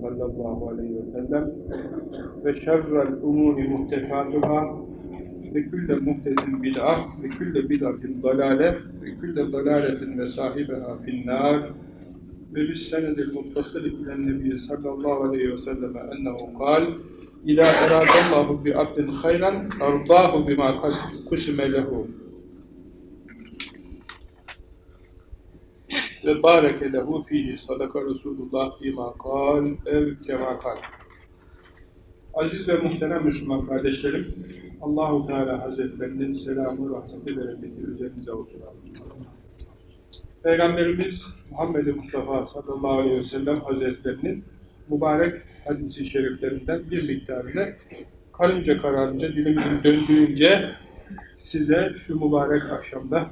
sallallahu aleyhi ve sellem ve şerrel umuri muhtefatuhâ ve külle muhtesin bid'ah ve külle bid'atin dalâle ve külle dalâletin ve sahibeha finnâr ve bis senedil muttasıl ilen nebiyye sallallahu aleyhi ve selleme ennehu kal İlâ eradallahu bi abdin hayran ardâhu bima kusime lehu ve bareke lehu fihi sadaka Resulullah fîmâ kal ev kemâ kal Aziz ve muhterem Müslüman kardeşlerim, Allahu Teala Hazretlerinin selamı, rahmeti, bereketi üzerinize olsun. Peygamberimiz Muhammed Mustafa sallallahu aleyhi ve sellem Hazretlerinin mübarek hadisi şeriflerinden bir miktarını karınca kararınca, dilimizin döndüğünce size şu mübarek akşamda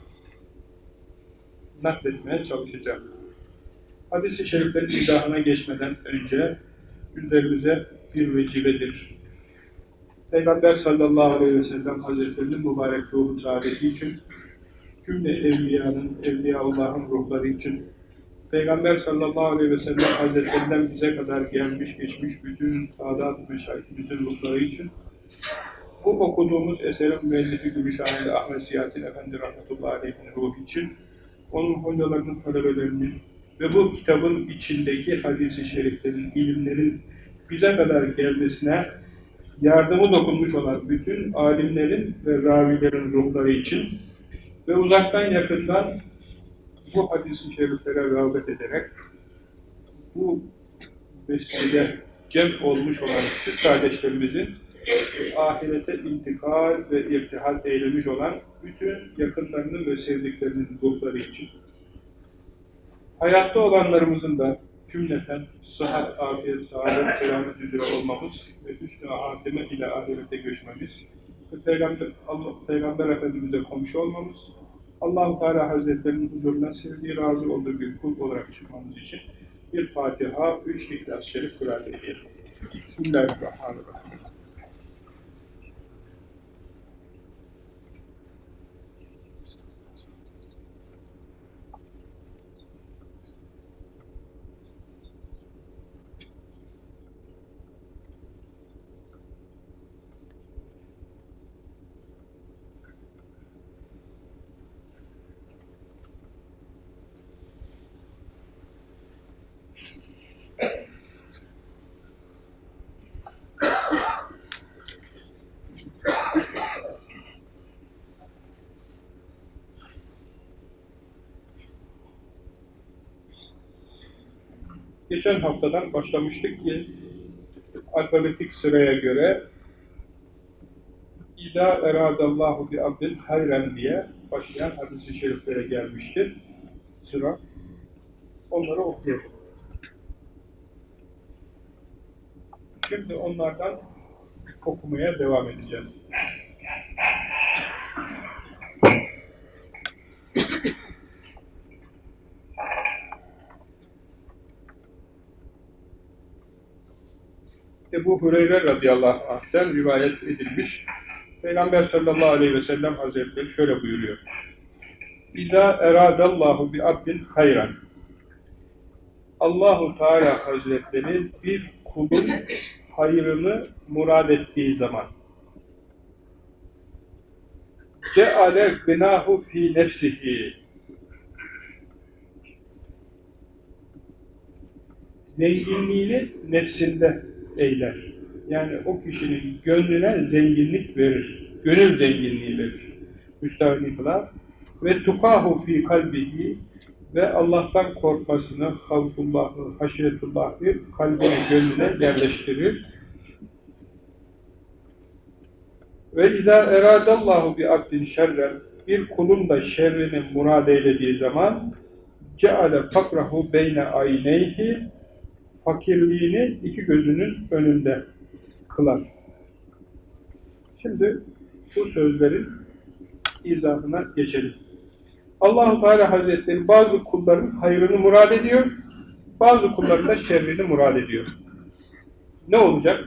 nakletmeye çalışacağım. Hadis-i şeriflerin izahına geçmeden önce üzerimize bir vecibedir. Peygamber sallallahu aleyhi ve sellem Hazretlerinin mübarek ruhu saadeti için, cümle evliyanın, evliyaullahın ruhları için, Peygamber sallallahu aleyhi ve sellem Hazretlerinden bize kadar gelmiş geçmiş bütün saadat meşayitimizin ruhları için, bu okuduğumuz eserin müellifi Gümüşhaneli Ahmet Siyahattin Efendi Rahmetullahi Aleyhi'nin ruhu için, onun hocalarının, talebelerinin ve bu kitabın içindeki hadisi şeriflerin, ilimlerin bize kadar gelmesine yardımı dokunmuş olan bütün alimlerin ve ravilerin ruhları için ve uzaktan yakından bu hadis-i şeriflere rağbet ederek bu vesile cem olmuş olan siz kardeşlerimizin ahirete intikal ve irtihal eylemiş olan bütün yakınlarının ve sevdiklerinin ruhları için hayatta olanlarımızın da cümleten sıhhat, afiyet, saadet, selamet üzere olmamız ve hüsnü hatime ile ahirete göçmemiz ve Peygamber, Allah, Peygamber Efendimiz'e komşu olmamız, allah Teala Hazretlerinin huzuruna sevdiği, razı olduğu bir kul olarak çıkmamız için bir Fatiha, üç İhlas-ı Şerif Kur'an edelim. Bismillahirrahmanirrahim. Geçen haftadan başlamıştık ki alfabetik sıraya göre İza eradallahu bi abdin hayren diye başlayan hadis-i şeriflere gelmiştir. Sıra. Onları okuyalım. Şimdi onlardan okumaya devam edeceğiz. Ebu Hureyre radıyallahu anh'ten rivayet edilmiş. Peygamber sallallahu aleyhi ve sellem hazretleri şöyle buyuruyor. İzâ eradallahu bi abdin hayran. Allahu Teala Hazretleri bir kulun hayrını murad ettiği zaman ceale gınahu fi nefsihi zenginliğini nefsinde eyler. Yani o kişinin gönlüne zenginlik verir. Gönül zenginliği verir. Müstahni kılar. Ve tukahu fi kalbihi ve Allah'tan korkmasını, havfullahı, haşiretullahı kalbine, gönlüne yerleştirir. Ve izâ eradallahu bi abdin şerren bir kulun da şerrini murad eylediği zaman ceale fakrahu beyne ayneyhi fakirliğini iki gözünün önünde kılar. Şimdi bu sözlerin izahına geçelim. Allahu Teala Hazretleri bazı kulların hayrını murad ediyor, bazı kulların da şerrini murad ediyor. Ne olacak?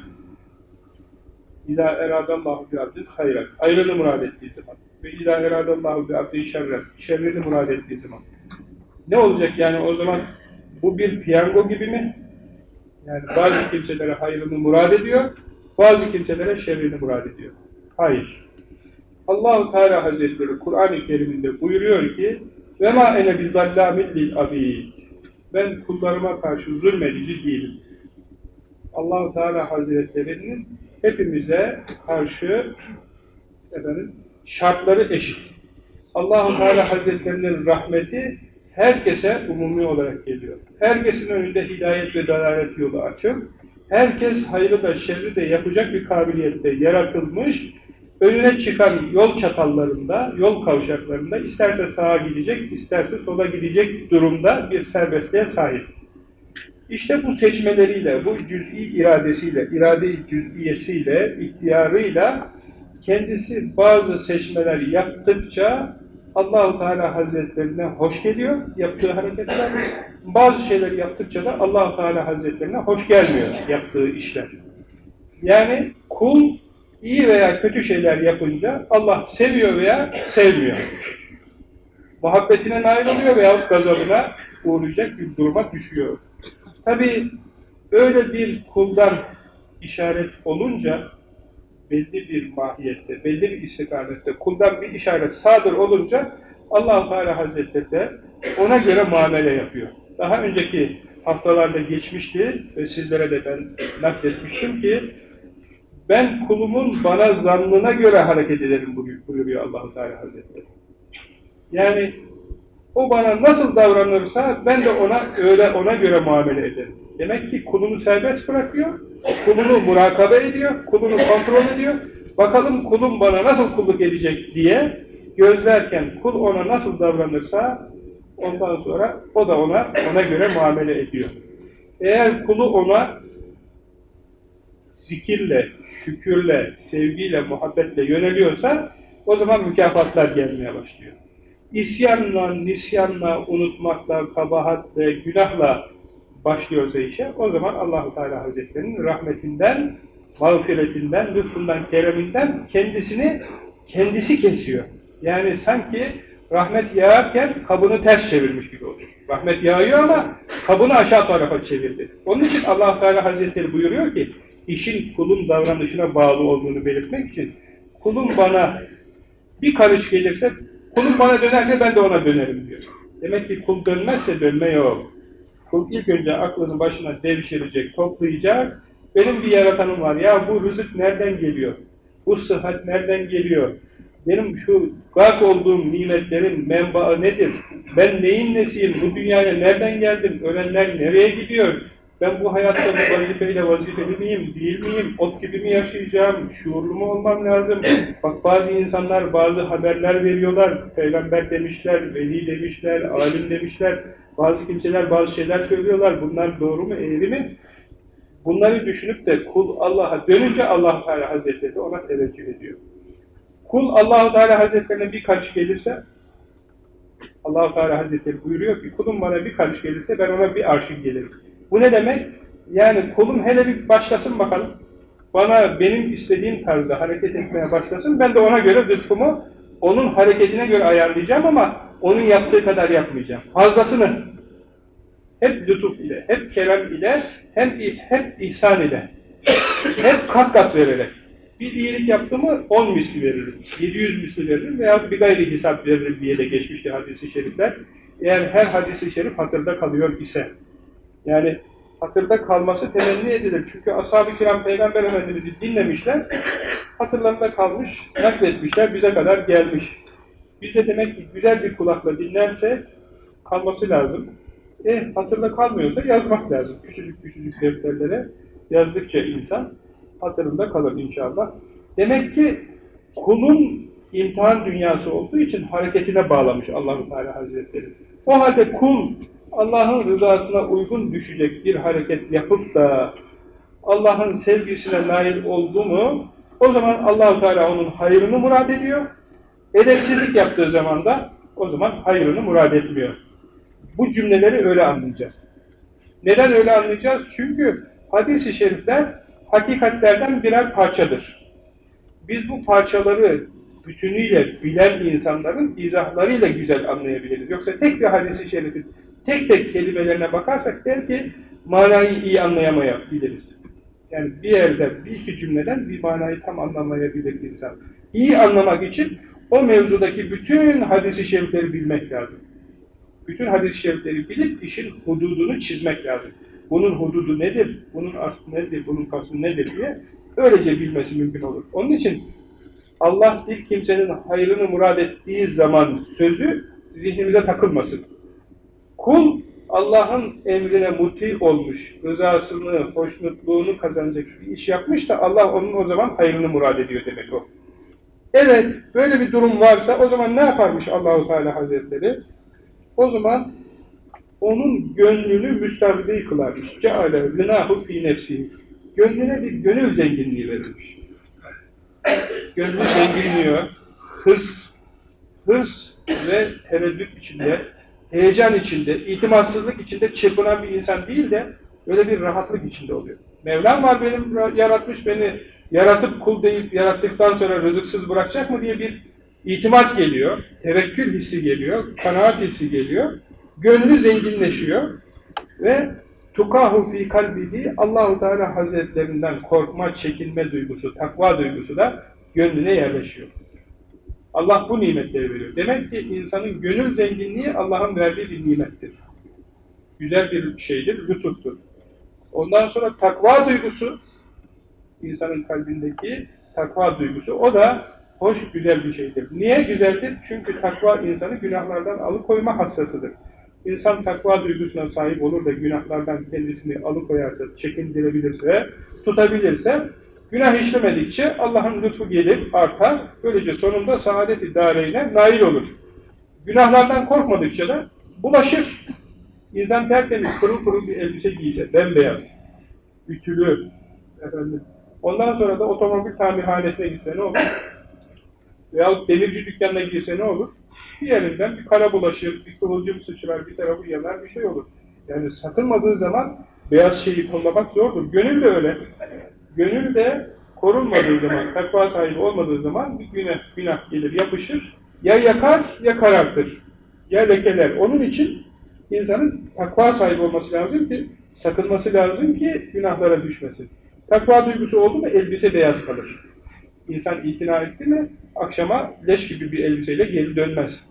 İzâ eradallahu bi abdin hayran. Hayrını murad ettiği zaman. Ve izâ eradallahu bi abdin şerren. Şerrini murad ettiği zaman. Ne olacak yani o zaman? Bu bir piyango gibi mi? Yani bazı kimselere hayrını murad ediyor, bazı kimselere şerrini murad ediyor. Hayır. Allahu Teala Hazretleri Kur'an-ı Kerim'inde buyuruyor ki: "Ve ma ene bizallamin lil abid." Ben kullarıma karşı zulmedici değilim. Allahu Teala Hazretlerinin hepimize karşı efendim şartları eşit. Allahu Teala Hazretlerinin rahmeti herkese umumi olarak geliyor. Herkesin önünde hidayet ve dalalet yolu açık. Herkes hayrı da şerri de yapacak bir kabiliyette yaratılmış. Önüne çıkan yol çatallarında, yol kavşaklarında isterse sağa gidecek, isterse sola gidecek durumda bir serbestliğe sahip. İşte bu seçmeleriyle, bu cüz'i iradesiyle, irade-i cüz'iyesiyle, ihtiyarıyla kendisi bazı seçmeler yaptıkça Allahu Teala Hazretlerine hoş geliyor yaptığı hareketler. Bazı şeyler yaptıkça da Allahu Teala Hazretlerine hoş gelmiyor yaptığı işler. Yani kul iyi veya kötü şeyler yapınca Allah seviyor veya sevmiyor. Muhabbetine nail oluyor veya gazabına uğrayacak bir duruma düşüyor. Tabi öyle bir kuldan işaret olunca belli bir mahiyette, belli bir istikamette kuldan bir işaret sadır olunca allah Teala Hazretleri de ona göre muamele yapıyor. Daha önceki haftalarda geçmişti ve sizlere de ben nakletmiştim ki ben kulumun bana zannına göre hareket ederim buyuruyor allah Teala Hazretleri. Yani o bana nasıl davranırsa ben de ona öyle ona göre muamele ederim. Demek ki kulunu serbest bırakıyor, kulunu murakabe ediyor, kulunu kontrol ediyor. Bakalım kulum bana nasıl kulluk edecek diye gözlerken kul ona nasıl davranırsa ondan sonra o da ona ona göre muamele ediyor. Eğer kulu ona zikirle, şükürle, sevgiyle, muhabbetle yöneliyorsa o zaman mükafatlar gelmeye başlıyor. İsyanla, nisyanla, unutmakla, kabahatle, günahla başlıyorsa işe, o zaman Allahu Teala Hazretlerinin rahmetinden, mağfiretinden, lütfundan, kereminden kendisini kendisi kesiyor. Yani sanki rahmet yağarken kabını ters çevirmiş gibi oluyor. Rahmet yağıyor ama kabını aşağı tarafa çevirdi. Onun için allah Teala Hazretleri buyuruyor ki, işin kulun davranışına bağlı olduğunu belirtmek için, kulum bana bir karış gelirse, kulum bana dönerse ben de ona dönerim diyor. Demek ki kul dönmezse dönme yok. Kul ilk önce aklını başına devşirecek, toplayacak. Benim bir yaratanım var. Ya bu rızık nereden geliyor? Bu sıhhat nereden geliyor? Benim şu gak olduğum nimetlerin menbaı nedir? Ben neyin nesiyim? Bu dünyaya nereden geldim? Ölenler nereye gidiyor? Ben bu hayatta bu vazifeyle vazifeli miyim, değil miyim? Ot gibi mi yaşayacağım? Şuurlu mu olmam lazım? Bak bazı insanlar bazı haberler veriyorlar. Peygamber demişler, veli demişler, alim demişler. Bazı kimseler bazı şeyler söylüyorlar. Bunlar doğru mu, eğri mi? Bunları düşünüp de kul Allah'a dönünce Allah Teala Hazretleri ona teveccüh ediyor. Kul Allah Teala Hazretlerine bir karış gelirse Allah Teala Hazretleri buyuruyor ki kulum bana bir karış gelirse ben ona bir arşın gelirim. Bu ne demek? Yani kulum hele bir başlasın bakalım. Bana benim istediğim tarzda hareket etmeye başlasın. Ben de ona göre rızkımı onun hareketine göre ayarlayacağım ama onun yaptığı kadar yapmayacağım. Fazlasını hep lütuf ile, hep kerem ile, hem hep ihsan ile, hep kat kat vererek. Bir iyilik yaptı mı 10 misli veririm, 700 misli veririm veya bir gayri hesap veririm diye de geçmişti hadisi şerifler. Eğer her hadisi şerif hatırda kalıyor ise. Yani hatırda kalması temenni edilir. Çünkü ashab-ı kiram Peygamber Efendimiz'i dinlemişler, hatırlarında kalmış, nakletmişler, bize kadar gelmiş. Biz de demek ki güzel bir kulakla dinlerse kalması lazım. E hatırda kalmıyorsa yazmak lazım. Küçücük küçücük defterlere yazdıkça insan hatırında kalır inşallah. Demek ki kulun imtihan dünyası olduğu için hareketine bağlamış Allahu Teala Hazretleri. O halde kul Allah'ın rızasına uygun düşecek bir hareket yapıp da Allah'ın sevgisine nail oldu mu o zaman Allahu Teala onun hayrını murad ediyor. Edepsizlik yaptığı zaman da o zaman hayrını murad etmiyor. Bu cümleleri öyle anlayacağız. Neden öyle anlayacağız? Çünkü hadis-i şerifler hakikatlerden birer parçadır. Biz bu parçaları bütünüyle bilen insanların izahlarıyla güzel anlayabiliriz. Yoksa tek bir hadis-i şerifin tek tek kelimelerine bakarsak der ki manayı iyi anlayamayabiliriz. Yani bir yerde, bir iki cümleden bir manayı tam anlamayabilir insan. İyi anlamak için o mevzudaki bütün hadis-i şerifleri bilmek lazım. Bütün hadis-i şerifleri bilip işin hududunu çizmek lazım. Bunun hududu nedir, bunun aslı nedir, bunun kaslı nedir diye öylece bilmesi mümkün olur. Onun için Allah bir kimsenin hayrını murad ettiği zaman sözü zihnimize takılmasın. Kul Allah'ın emrine muti olmuş, rızasını, hoşnutluğunu kazanacak bir iş yapmış da Allah onun o zaman hayrını murad ediyor demek o. Evet, böyle bir durum varsa o zaman ne yaparmış Allahu Teala Hazretleri? O zaman onun gönlünü müstahide kılarmış. Ceale gınahu fi nefsihi. Gönlüne bir gönül zenginliği verilmiş. Gönlü zenginliyor, hırs, hırs ve tereddüt içinde, heyecan içinde, itimatsızlık içinde çırpınan bir insan değil de böyle bir rahatlık içinde oluyor. Mevlam var benim, yaratmış beni, yaratıp kul deyip yarattıktan sonra rızıksız bırakacak mı diye bir itimat geliyor, tevekkül hissi geliyor, kanaat hissi geliyor, gönlü zenginleşiyor ve tukahu fi kalbihi Allahu Teala Hazretlerinden korkma, çekinme duygusu, takva duygusu da gönlüne yerleşiyor. Allah bu nimetleri veriyor. Demek ki insanın gönül zenginliği Allah'ın verdiği bir nimettir. Güzel bir şeydir, lütuftur. Ondan sonra takva duygusu, insanın kalbindeki takva duygusu, o da hoş, güzel bir şeydir. Niye güzeldir? Çünkü takva insanı günahlardan alıkoyma hassasıdır. İnsan takva duygusuna sahip olur da günahlardan kendisini alıkoyarsa, çekindirebilirse, tutabilirse, günah işlemedikçe Allah'ın lütfu gelir, artar, böylece sonunda saadet idareyle nail olur. Günahlardan korkmadıkça da bulaşır. İnsan tertemiz, pırıl pırıl bir elbise giyse, bembeyaz, ütülü, efendim. Ondan sonra da otomobil tamirhanesine gitse ne olur? Veyahut demirci dükkanına girse ne olur? bir yerinden bir kara bulaşır, bir kıvılcım sıçrar, bir tarafı yanar, bir şey olur. Yani sakınmadığı zaman beyaz şeyi kollamak zordur. Gönül de öyle. Gönül de korunmadığı zaman, takva sahibi olmadığı zaman bir günah, günah gelir, yapışır. Ya yakar, ya karartır. Ya lekeler. Onun için insanın takva sahibi olması lazım ki, sakınması lazım ki günahlara düşmesin. Takva duygusu oldu mu elbise beyaz kalır. İnsan itina etti mi akşama leş gibi bir elbiseyle geri dönmez.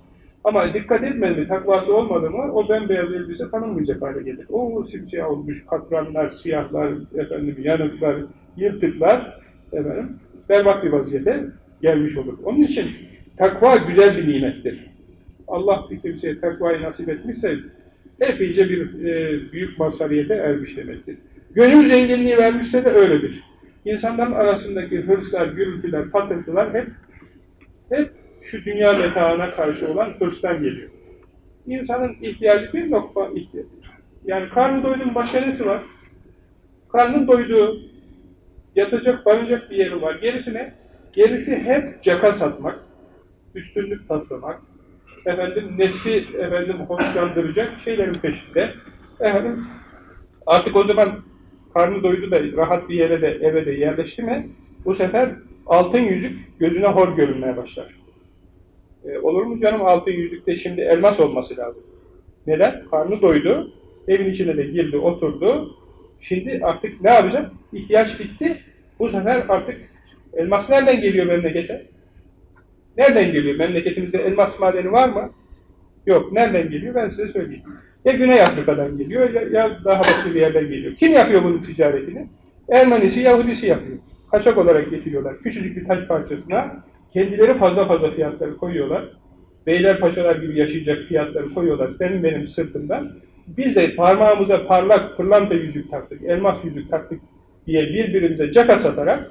Ama dikkat etmedi, takvası olmadı mı o bembeyaz elbise tanınmayacak hale gelir. O simsiyah olmuş, katranlar, siyahlar, efendim, yanıklar, yırtıklar, efendim, berbat bir vaziyete gelmiş olur. Onun için takva güzel bir nimettir. Allah bir kimseye takvayı nasip etmişse epeyce bir e, büyük mazhariyete ermiş demektir. Gönül zenginliği vermişse de öyledir. İnsanların arasındaki hırslar, gürültüler, patırtılar hep hep şu dünya metaına karşı olan hırstan geliyor. İnsanın ihtiyacı bir lokma ihtiyacı. Yani karnı doydun başka var? Karnın doyduğu, yatacak, barınacak bir yeri var. Gerisi ne? Gerisi hep caka satmak, üstünlük taslamak, efendim nefsi efendim hoşlandıracak şeylerin peşinde. Efendim artık o zaman karnı doydu da rahat bir yere de eve de yerleşti mi bu sefer altın yüzük gözüne hor görünmeye başlar. E, olur mu canım altın yüzükte şimdi elmas olması lazım. Neden? Karnı doydu, evin içine de girdi, oturdu. Şimdi artık ne yapacak? İhtiyaç bitti. Bu sefer artık elmas nereden geliyor memlekete? Nereden geliyor? Memleketimizde elmas madeni var mı? Yok. Nereden geliyor? Ben size söyleyeyim. Ya Güney Afrika'dan geliyor ya, ya daha başka bir yerden geliyor. Kim yapıyor bunun ticaretini? Ermenisi, Yahudisi yapıyor. Kaçak olarak getiriyorlar. Küçücük bir taş parçasına kendileri fazla fazla fiyatları koyuyorlar. Beyler paşalar gibi yaşayacak fiyatları koyuyorlar senin benim sırtımdan. Biz de parmağımıza parlak pırlanta yüzük taktık, elmas yüzük taktık diye birbirimize caka satarak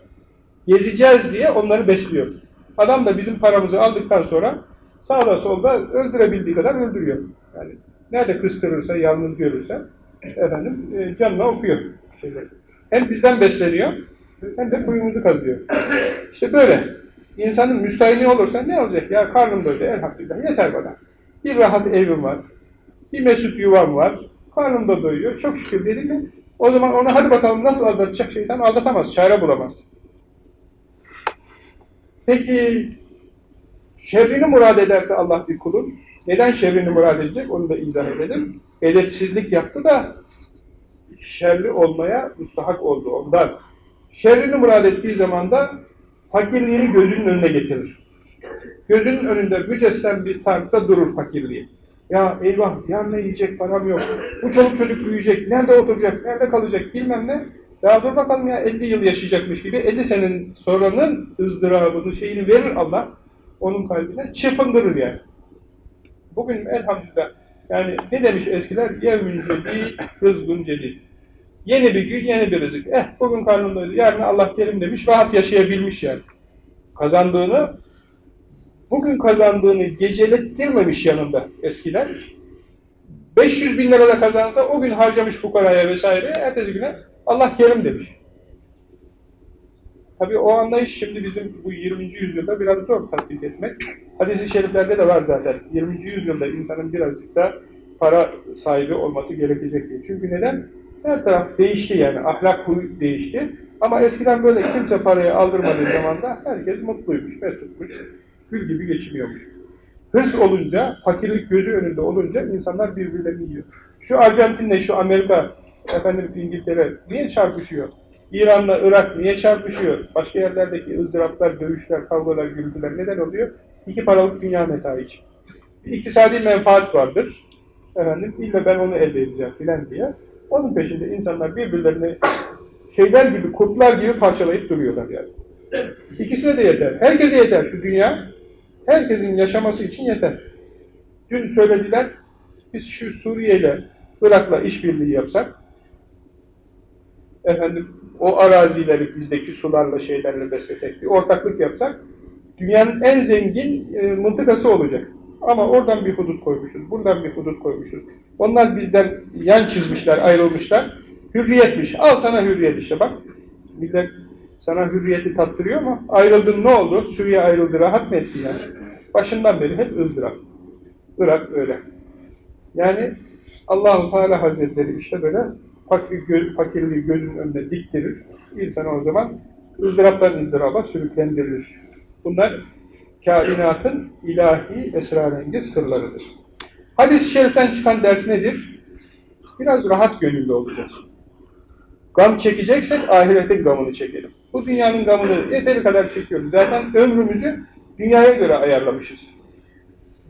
gezeceğiz diye onları besliyoruz. Adam da bizim paramızı aldıktan sonra sağda solda öldürebildiği kadar öldürüyor. Yani nerede kıstırırsa, yalnız görürse efendim e, canına okuyor şeyleri. Hem bizden besleniyor hem de kuyumuzu kazıyor. İşte böyle. İnsanın müstahini olursa ne olacak? Ya karnım doydu elhamdülillah yeter bana. Bir rahat evim var. Bir mesut yuvam var. Karnım da doyuyor. Çok şükür dedi mi? O zaman ona hadi bakalım nasıl aldatacak şeytan aldatamaz. Çare bulamaz. Peki şerrini murad ederse Allah bir kulun neden şerrini murad edecek? Onu da izah edelim. Edepsizlik yaptı da şerli olmaya müstahak oldu ondan. Şerrini murad ettiği zaman da fakirliğini gözünün önüne getirir. Gözünün önünde mücessem bir tankta durur fakirliği. Ya eyvah, ya ne yiyecek param yok. Bu çoluk çocuk büyüyecek, nerede oturacak, nerede kalacak bilmem ne. Ya dur bakalım ya 50 yıl yaşayacakmış gibi 50 senenin sonranın ızdırabını, şeyini verir Allah onun kalbine, çırpındırır yani. Bugün elhamdülillah, yani ne demiş eskiler? Yevmün cedid, rızgın cedid. Yeni bir gün, yeni bir rızık. Eh, bugün karnındaydı, yarın Allah kerim demiş, rahat yaşayabilmiş yani. Kazandığını, bugün kazandığını gecelettirmemiş yanında eskiler. 500 bin lira da kazansa o gün harcamış fukaraya vesaire, ertesi güne Allah kerim demiş. Tabi o anlayış şimdi bizim bu 20. yüzyılda biraz zor tatbik etmek. Hadis-i şeriflerde de var zaten. 20. yüzyılda insanın birazcık da para sahibi olması gerekecek diye. Çünkü neden? Her taraf değişti yani. Ahlak huy değişti. Ama eskiden böyle kimse parayı aldırmadığı zaman da herkes mutluymuş, mesutmuş, gül gibi geçiniyormuş. Hırs olunca, fakirlik gözü önünde olunca insanlar birbirlerini yiyor. Şu Arjantin'le şu Amerika, efendim İngiltere niye çarpışıyor? İran'la Irak niye çarpışıyor? Başka yerlerdeki ızdıraplar, dövüşler, kavgalar, gürültüler neden oluyor? İki paralık dünya metaı için. Bir iktisadi menfaat vardır. Efendim, illa ben onu elde edeceğim filan diye. Onun peşinde insanlar birbirlerini şeyler gibi, kurtlar gibi parçalayıp duruyorlar yani. İkisine de yeter. Herkese yeter şu dünya. Herkesin yaşaması için yeter. Dün söylediler, biz şu Suriye ile Irak'la işbirliği yapsak, efendim o arazileri bizdeki sularla şeylerle beslesek, bir ortaklık yapsak, dünyanın en zengin e, mıntıkası olacak. Ama oradan bir hudut koymuşuz, buradan bir hudut koymuşuz. Onlar bizden yan çizmişler, ayrılmışlar. Hürriyetmiş, al sana hürriyet işte bak. Millet sana hürriyeti tattırıyor mu? Ayrıldın ne oldu? Suriye ayrıldı, rahat mı yani? Başından beri hep ızdırap. Irak öyle. Yani Allah-u Teala Hazretleri işte böyle fakir, göz, fakirliği gözünün önüne diktirir. İnsanı o zaman ızdıraptan ızdıraba sürüklendirir. Bunlar kainatın ilahi esrarengiz sırlarıdır. Hadis-i şeriften çıkan ders nedir? Biraz rahat gönüllü olacağız. Gam çekeceksek ahiretin gamını çekelim. Bu dünyanın gamını yeteri kadar çekiyoruz. Zaten ömrümüzü dünyaya göre ayarlamışız.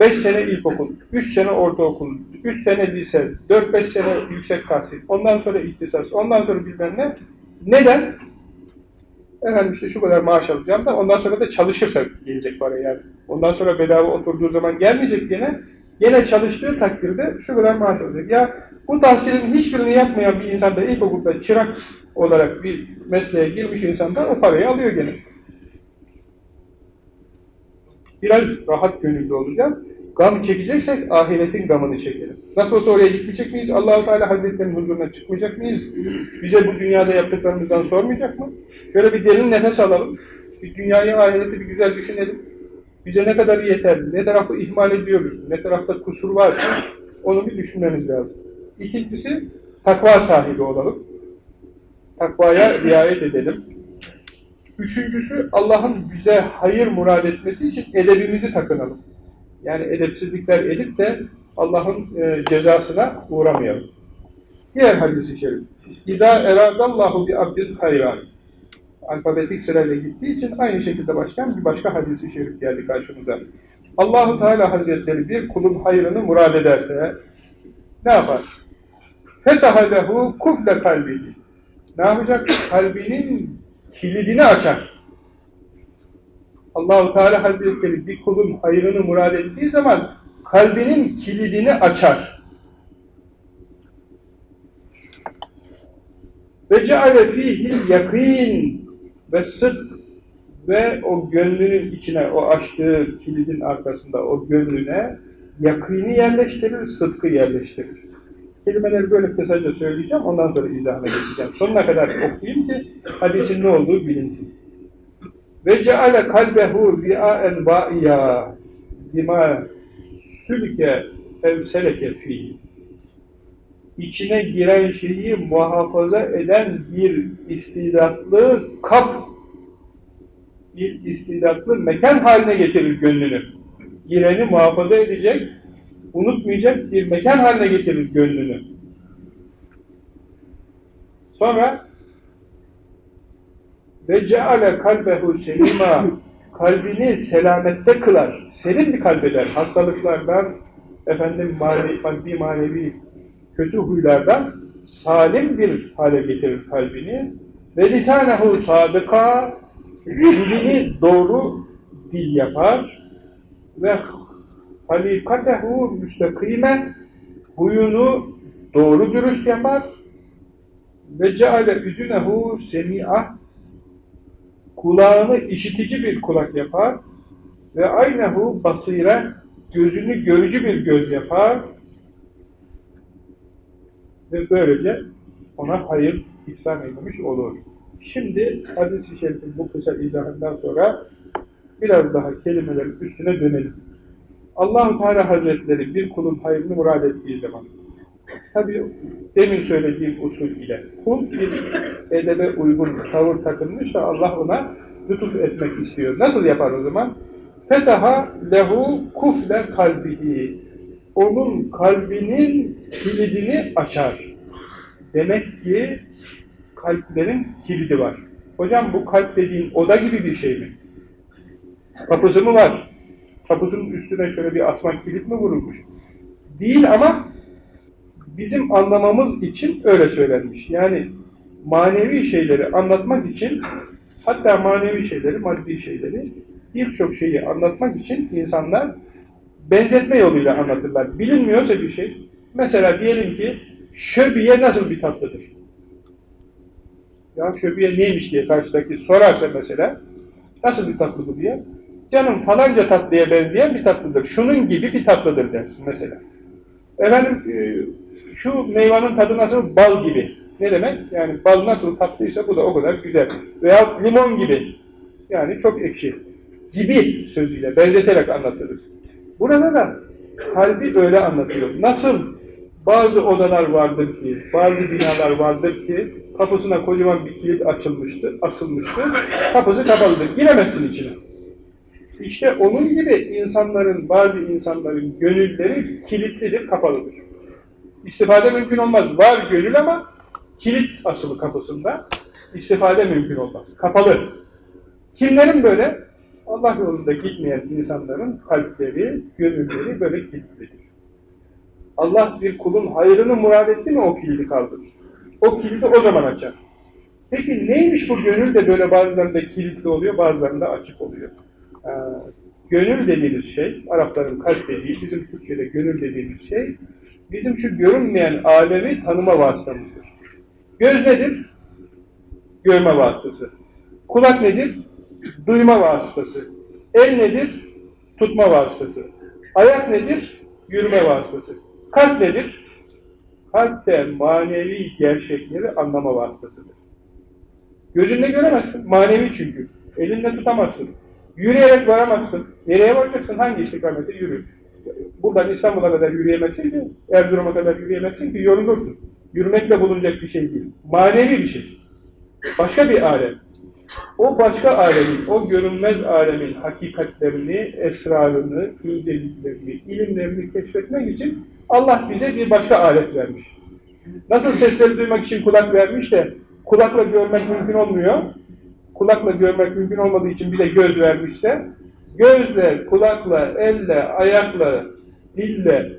5 sene ilkokul, 3 sene ortaokul, 3 sene lise, 4-5 sene yüksek tahsil, ondan sonra ihtisas, ondan sonra bilmem ne. Neden? Efendim işte şu kadar maaş alacağım da ondan sonra da çalışırsa gelecek para yani. Ondan sonra bedava oturduğu zaman gelmeyecek gene. Gene çalıştığı takdirde şu kadar maaş alacak. Ya bu tahsilin hiçbirini yapmayan bir insan da ilkokulda çırak olarak bir mesleğe girmiş insan da o parayı alıyor gene. Biraz rahat gönüllü olacağız. Gam çekeceksek ahiretin gamını çekelim. Nasıl olsa oraya gitmeyecek miyiz? Allahu Teala Hazretleri'nin huzuruna çıkmayacak mıyız? Bize bu dünyada yaptıklarımızdan sormayacak mı? Şöyle bir derin nefes alalım. Bir dünyayı, ahireti bir güzel düşünelim. Bize ne kadar yeterli, ne tarafı ihmal ediyoruz, ne tarafta kusur var, onu bir düşünmemiz lazım. İkincisi, takva sahibi olalım. Takvaya riayet edelim. Üçüncüsü, Allah'ın bize hayır murad etmesi için edebimizi takınalım. Yani edepsizlikler edip de Allah'ın e, cezasına uğramayalım. Diğer hadisi şerif. İzâ eradallahu bi abdin hayran. Alfabetik sırayla gittiği için aynı şekilde başlayan bir başka hadisi şerif geldi karşımıza. Allahu Teala Hazretleri bir kulun hayrını murad ederse ne yapar? Lehu kufle kalbihi. Ne yapacak? Kalbinin kilidini açar. Allahu Teala Hazretleri bir kulun hayrını murad ettiği zaman kalbinin kilidini açar. Ve ceale fihi yakin ve sıdk ve o gönlünün içine, o açtığı kilidin arkasında o gönlüne yakini yerleştirir, sıdkı yerleştirir. Kelimeleri böyle kısaca söyleyeceğim, ondan sonra izahına geçeceğim. Sonuna kadar okuyayım ki hadisin ne olduğu bilinsin. Ve ceale kalbehu ri'aen va'iyya lima sülke evseleke fihi. İçine giren şeyi muhafaza eden bir istidatlı kap, bir istidatlı mekan haline getirir gönlünü. Gireni muhafaza edecek, unutmayacak bir mekan haline getirir gönlünü. Sonra ve ceale kalbehu selima kalbini selamette kılar. Selim bir kalbeder. Hastalıklardan, efendim manevi, maddi manevi kötü huylardan salim bir hale getirir kalbini. Ve lisanehu sadıka dilini doğru dil yapar ve halikatehu müstakime huyunu doğru dürüst yapar ve ceale üzünehu semi'ah kulağını işitici bir kulak yapar ve aynehu basire gözünü görücü bir göz yapar ve böylece ona hayır ihsan edilmiş olur. Şimdi hadis-i şerifin bu kısa izahından sonra biraz daha kelimelerin üstüne dönelim. Allah Teala Hazretleri bir kulun hayrını murad ettiği zaman tabi demin söylediğim usul ile kul bir edebe uygun tavır takılmış da Allah ona lütuf etmek istiyor. Nasıl yapar o zaman? Fetaha lehu kufle kalbihi onun kalbinin kilidini açar. Demek ki kalplerin kilidi var. Hocam bu kalp dediğin oda gibi bir şey mi? Kapısı mı var? Kapısının üstüne şöyle bir asma kilit mi vurulmuş? Değil ama bizim anlamamız için öyle söylenmiş. Yani manevi şeyleri anlatmak için hatta manevi şeyleri, maddi şeyleri birçok şeyi anlatmak için insanlar benzetme yoluyla anlatırlar. Bilinmiyorsa bir şey, mesela diyelim ki şöbiye nasıl bir tatlıdır? Ya şöbiye neymiş diye karşıdaki sorarsa mesela, nasıl bir tatlı bu diye, canım falanca tatlıya benzeyen bir tatlıdır, şunun gibi bir tatlıdır dersin mesela. Efendim, e, şu meyvanın tadı nasıl? Bal gibi. Ne demek? Yani bal nasıl tatlıysa bu da o kadar güzel. Veya limon gibi. Yani çok ekşi. Gibi sözüyle benzeterek anlatırız. Burada da kalbi öyle anlatıyor. Nasıl bazı odalar vardır ki, bazı binalar vardır ki kapısına kocaman bir kilit açılmıştı, asılmıştı. Kapısı kapalıdır. Giremezsin içine. İşte onun gibi insanların, bazı insanların gönülleri kilitlidir, kapalıdır. İstifade mümkün olmaz. Var gönül ama kilit asılı kapısında. İstifade mümkün olmaz. Kapalı. Kimlerin böyle? Allah yolunda gitmeyen insanların kalpleri, gönülleri böyle kilitlidir. Allah bir kulun hayrını murad etti mi o kilidi kaldırır. O kilidi o zaman açar. Peki neymiş bu gönül de böyle bazılarında kilitli oluyor, bazılarında açık oluyor. Ee, gönül dediğimiz şey, Arapların kalp dediği, bizim Türkçe'de gönül dediğimiz şey, bizim şu görünmeyen alemi tanıma vasıtamızdır. Göz nedir? Görme vasıtası. Kulak nedir? Duyma vasıtası. El nedir? Tutma vasıtası. Ayak nedir? Yürüme vasıtası. Kalp nedir? Kalp de manevi gerçekleri anlama vasıtasıdır. Gözünle göremezsin. Manevi çünkü. Elinle tutamazsın. Yürüyerek varamazsın. Nereye varacaksın? Hangi istikamete yürü? Buradan İstanbul'a kadar yürüyemezsin ki, Erzurum'a kadar yürüyemezsin ki yorulursun. Yürümekle bulunacak bir şey değil. Manevi bir şey. Başka bir alem. O başka alemin, o görünmez alemin hakikatlerini, esrarını, inceliklerini, ilimlerini keşfetmek için Allah bize bir başka alet vermiş. Nasıl sesleri duymak için kulak vermiş de kulakla görmek mümkün olmuyor. Kulakla görmek mümkün olmadığı için bir de göz vermişse gözle, kulakla, elle, ayakla, dille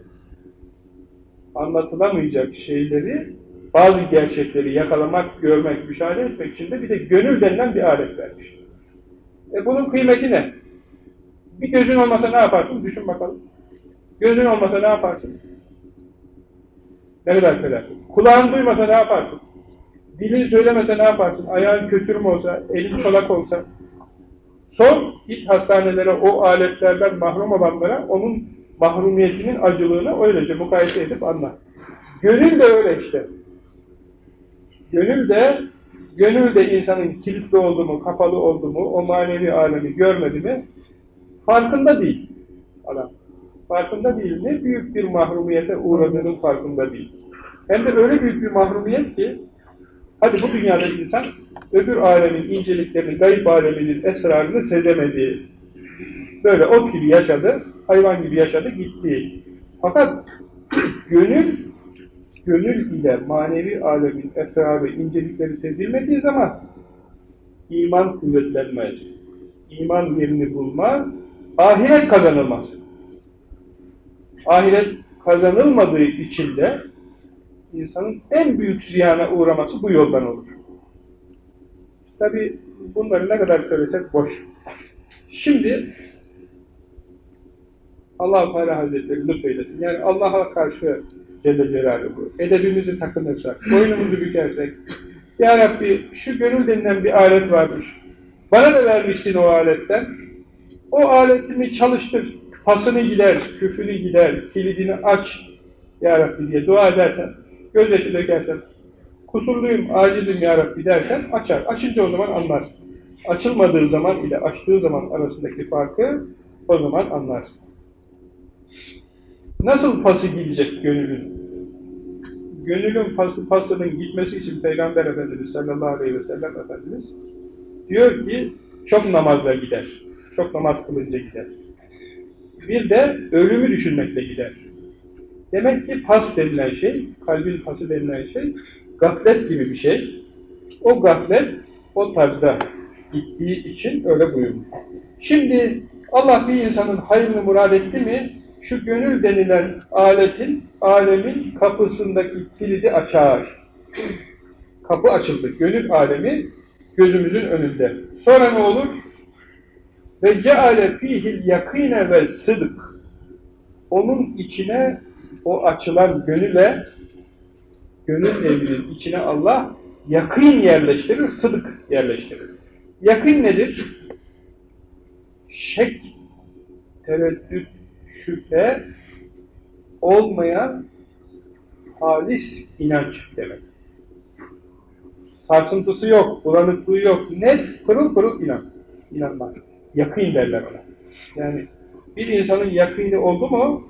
anlatılamayacak şeyleri bazı gerçekleri yakalamak, görmek, müşahede etmek için de bir de gönül denilen bir alet vermiş. E bunun kıymeti ne? Bir gözün olmasa ne yaparsın? Düşün bakalım. Gözün olmasa ne yaparsın? Ne kadar felaket. Kulağın duymasa ne yaparsın? Dilin söylemese ne yaparsın? Ayağın kötür mü olsa, elin çolak olsa. Son git hastanelere o aletlerden mahrum olanlara onun mahrumiyetinin acılığını öylece mukayese edip anla. Gönül de öyle işte. Gönül de gönül de insanın kilitli oldu mu, kapalı oldu mu, o manevi alemi görmedi mi farkında değil adam. Farkında değil. Ne büyük bir mahrumiyete uğradığının farkında değil. Hem de öyle büyük bir mahrumiyet ki hadi bu dünyada insan öbür alemin inceliklerini, gayb aleminin esrarını sezemedi. Böyle ot gibi yaşadı, hayvan gibi yaşadı, gitti. Fakat gönül gönül ile manevi alemin esrarı, incelikleri sezilmediği zaman iman kuvvetlenmez. İman yerini bulmaz, ahiret kazanılmaz. Ahiret kazanılmadığı için de insanın en büyük ziyana uğraması bu yoldan olur. Tabi bunları ne kadar söylesek boş. Şimdi allah Teala Hazretleri lütfeylesin. Yani Allah'a karşı Celle Celaluhu, edebimizi takınırsak, boynumuzu bükersek, Ya Rabbi şu gönül denilen bir alet varmış, bana da vermişsin o aletten, o aletimi çalıştır, pasını gider, küfünü gider, kilidini aç Ya Rabbi diye dua edersen, gözyaşı dökersen, kusurluyum, acizim Ya Rabbi dersen açar. Açınca o zaman anlarsın. Açılmadığı zaman ile açtığı zaman arasındaki farkı o zaman anlarsın. Nasıl pası gidecek gönülün? Gönülün pası, pasının gitmesi için Peygamber Efendimiz sallallahu aleyhi ve sellem Efendimiz diyor ki çok namazla gider. Çok namaz kılınca gider. Bir de ölümü düşünmekle gider. Demek ki pas denilen şey, kalbin pası denilen şey gaflet gibi bir şey. O gaflet o tarzda gittiği için öyle buyurmuş. Şimdi Allah bir insanın hayrını murad etti mi şu gönül denilen aletin, alemin kapısındaki kilidi açar. Kapı açıldı. Gönül alemi gözümüzün önünde. Sonra ne olur? Ve ceale fihil yakine ve sıdık. Onun içine o açılan gönüle gönül evinin içine Allah yakın yerleştirir, sıdık yerleştirir. Yakın nedir? Şek, tereddüt, şüphe olmayan halis inanç demek. Sarsıntısı yok, bulanıklığı yok. Net, pırıl pırıl inan. İnanmak. Yakın derler ona. Yani bir insanın yakını oldu mu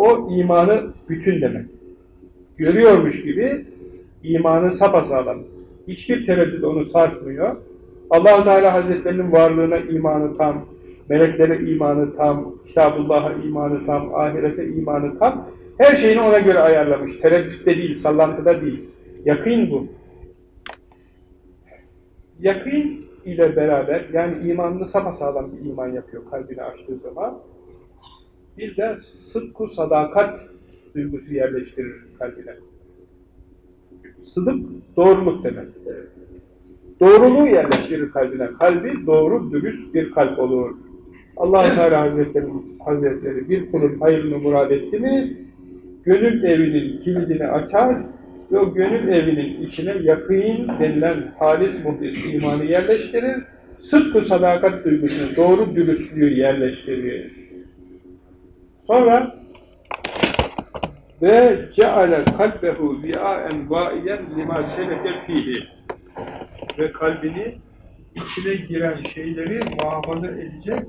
o imanı bütün demek. Görüyormuş gibi imanı sapasağlam. Hiçbir tereddüt onu sarsmıyor. allah Teala Hazretlerinin varlığına imanı tam, meleklere imanı tam, Kitabullah'a imanı tam, ahirete imanı tam. Her şeyini ona göre ayarlamış. Tereddütte değil, sallantıda değil. Yakın bu. Yakın ile beraber, yani imanını sapasağlam bir iman yapıyor kalbini açtığı zaman. Bir de sıdku sadakat duygusu yerleştirir kalbine. Sıdık, doğruluk demek. Doğruluğu yerleştirir kalbine. Kalbi doğru, dürüst bir kalp olur allah Teala Hazretleri, Hazretleri bir kulun hayırını murad etti mi, gönül evinin kilidini açar ve o gönül evinin içine yakın denilen halis muhlis imanı yerleştirir, sıdkı sadakat duygusunu, doğru dürüstlüğü yerleştirir. Sonra ve ceale kalbehu zi'aen va'iyen lima seleke fihi ve kalbini içine giren şeyleri muhafaza edecek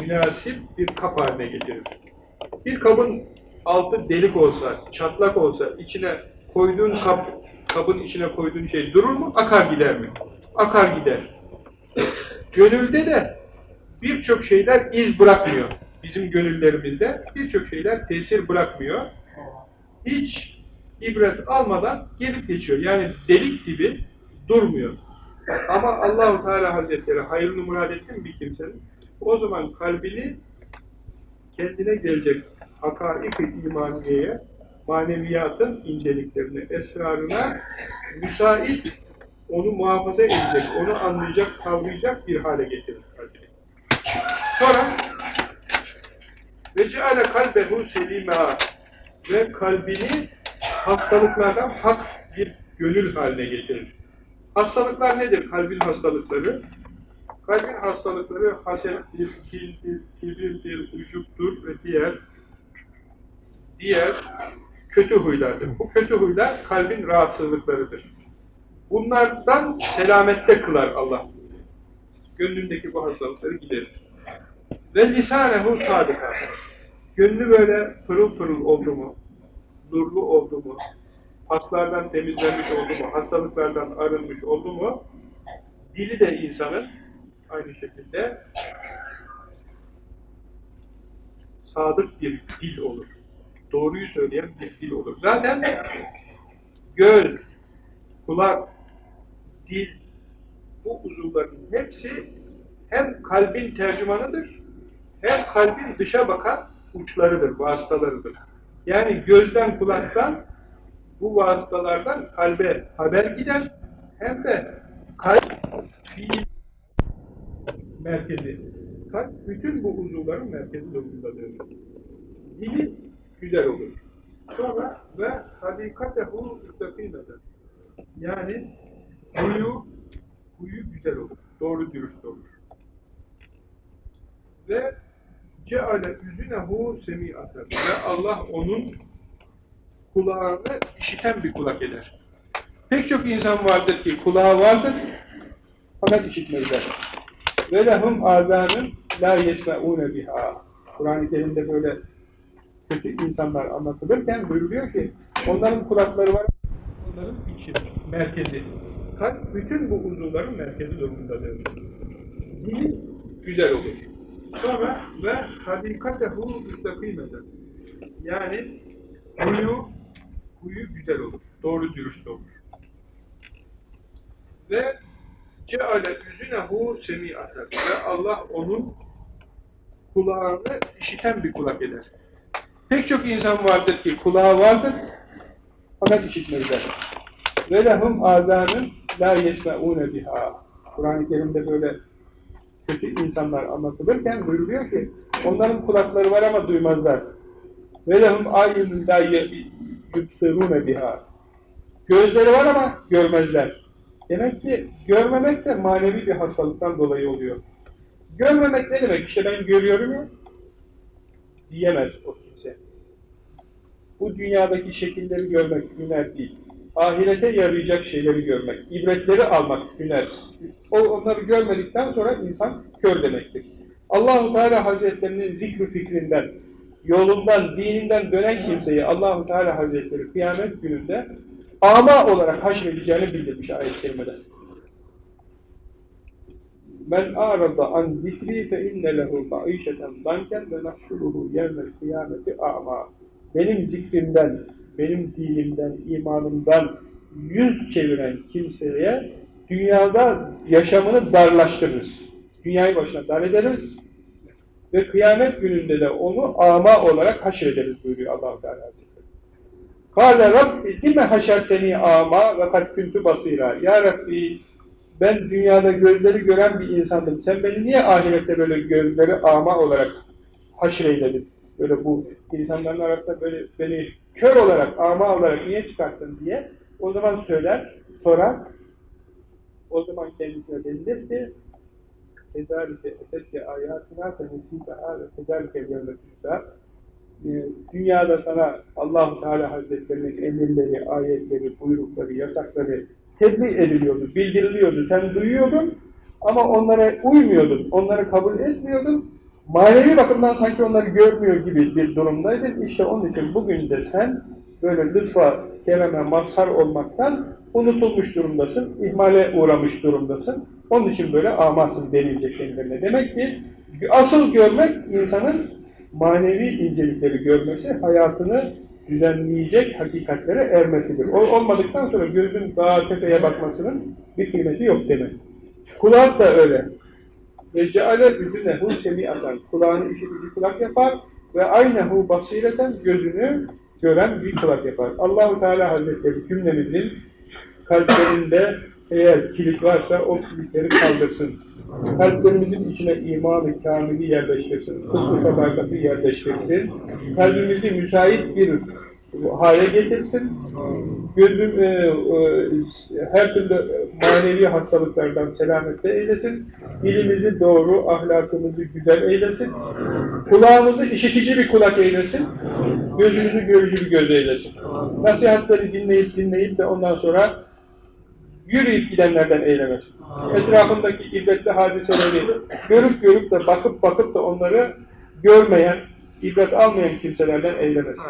münasip bir kap haline getirir. Bir kabın altı delik olsa, çatlak olsa, içine koyduğun kap, kabın içine koyduğun şey durur mu? Akar gider mi? Akar gider. Gönülde de birçok şeyler iz bırakmıyor. Bizim gönüllerimizde birçok şeyler tesir bırakmıyor. Hiç ibret almadan gelip geçiyor. Yani delik gibi durmuyor. Ama Allahu Teala Hazretleri hayrını murad etti mi bir kimsenin? O zaman kalbini kendine gelecek hakaik-i imaniyeye, maneviyatın inceliklerine, esrarına müsait, onu muhafaza edecek, onu anlayacak, kavrayacak bir hale getirir. Sonra ve ceale kalbehu selima ve kalbini hastalıklardan hak bir gönül haline getirir. Hastalıklar nedir? Kalbin hastalıkları. Kalbin hastalıkları hasettir, kildir, kibirdir, ucuptur ve diğer diğer kötü huylardır. Bu kötü huylar kalbin rahatsızlıklarıdır. Bunlardan selamette kılar Allah. Gönlündeki bu hastalıkları giderir. Ve lisanehu sadıka. Gönlü böyle pırıl pırıl oldu mu, nurlu oldu mu, paslardan temizlenmiş oldu mu, hastalıklardan arınmış oldu mu, dili de insanın aynı şekilde sadık bir dil olur. Doğruyu söyleyen bir dil olur. Zaten göz, kulak, dil, bu uzuvların hepsi hem kalbin tercümanıdır, hem kalbin dışa bakan uçlarıdır, vasıtalarıdır. Yani gözden, kulaktan, bu vasıtalardan kalbe haber gider, hem de kalp merkezi. Kalp bütün bu uzuvların merkezi durumdadır. Dili güzel olur. Sonra ve hadikatehu müstakimeten. Yani huyu, huyu güzel olur. Doğru dürüst olur. Ve ceale üzünehu semi'aten. Ve Allah onun kulağını işiten bir kulak eder. Pek çok insan vardır ki kulağı vardır fakat işitmezler. Ve lehum azanın la yesme'une biha. Kur'an-ı Kerim'de böyle kötü insanlar anlatılırken buyuruyor ki onların kulakları var, onların içi, merkezi. Kalp bütün bu uzuvların merkezi durumundadır. Dili güzel olur. Sonra ve hadikatehu müstakimeden. Yani huyu, huyu güzel olur. Doğru dürüst olur. Ve ceale üzünehu semi'aten. Ve Allah onun kulağını işiten bir kulak eder. Pek çok insan vardır ki kulağı vardır fakat işitmezler. Ve lehum azanın la yesme'une biha. Kur'an-ı Kerim'de böyle kötü insanlar anlatılırken buyuruyor ki onların kulakları var ama duymazlar. Ve lehum ayunun la yubsirune biha. Gözleri var ama görmezler. Demek ki görmemek de manevi bir hastalıktan dolayı oluyor. Görmemek ne demek? İşte ben görüyorum ya diyemez o kimse. Bu dünyadaki şekilleri görmek hüner değil. Ahirete yarayacak şeyleri görmek, ibretleri almak hüner. Onları görmedikten sonra insan kör demektir. Allahu Teala Hazretlerinin zikri fikrinden, yolundan, dininden dönen kimseyi Allahu Teala Hazretleri kıyamet gününde ama olarak haşredeceğini bildirmiş ayet-i kerimede. Men arada an zikri fe inne lehu ma'işeten danken ve nahşuruhu yevmel kıyameti a'ma. Benim zikrimden, benim dinimden, imanımdan yüz çeviren kimseye dünyada yaşamını darlaştırırız. Dünyayı başına dar ederiz ve kıyamet gününde de onu ama olarak haşrederiz buyuruyor Allah-u Teala Hazretleri. Kâle Rabbi lime haşerteni ama ve kad küntü basira. Ya Rabbi ben dünyada gözleri gören bir insandım. Sen beni niye ahirette böyle gözleri ama olarak haşreyledin? Böyle bu insanların arasında böyle beni kör olarak, ama olarak niye çıkarttın diye o zaman söyler, sorar. O zaman kendisine denilir ki Kezalike etekke ayatına fenesîfehâ ve kezalike yevmetüssâ Dünyada sana allah Teala Hazretlerinin emirleri, ayetleri, buyrukları, yasakları tebliğ ediliyordu, bildiriliyordu. Sen duyuyordun ama onlara uymuyordun, onları kabul etmiyordun. Manevi bakımdan sanki onları görmüyor gibi bir durumdaydın. İşte onun için bugün de sen böyle lütfa, kereme, mazhar olmaktan unutulmuş durumdasın, ihmale uğramış durumdasın. Onun için böyle amasın denilecek kendilerine. Demek ki asıl görmek insanın manevi incelikleri görmesi, hayatını düzenleyecek hakikatlere ermesidir. O olmadıktan sonra gözün dağa tepeye bakmasının bir kıymeti yok demek. Kulak da öyle. Ve ceale üzünehu semi'atan. Kulağını işitici kulak yapar ve aynehu basireten gözünü gören bir kulak yapar. Allahu Teala Hazretleri cümlemizin kalplerinde eğer kilit varsa o kilitleri kaldırsın. Kalplerimizin içine imanı kamili yerleştirsin. Sıdkı sadakati yerleştirsin. Kalbimizi müsait bir hale getirsin. Gözüm e, e, her türlü manevi hastalıklardan selamette eylesin. Dilimizi doğru, ahlakımızı güzel eylesin. Kulağımızı işitici bir kulak eylesin. Gözümüzü görücü bir göz eylesin. Nasihatleri dinleyip dinleyip de ondan sonra yürüyüp gidenlerden eylemesin. Etrafındaki ibretli hadiseleri görüp görüp de bakıp bakıp da onları görmeyen, ibret almayan kimselerden eylemesin.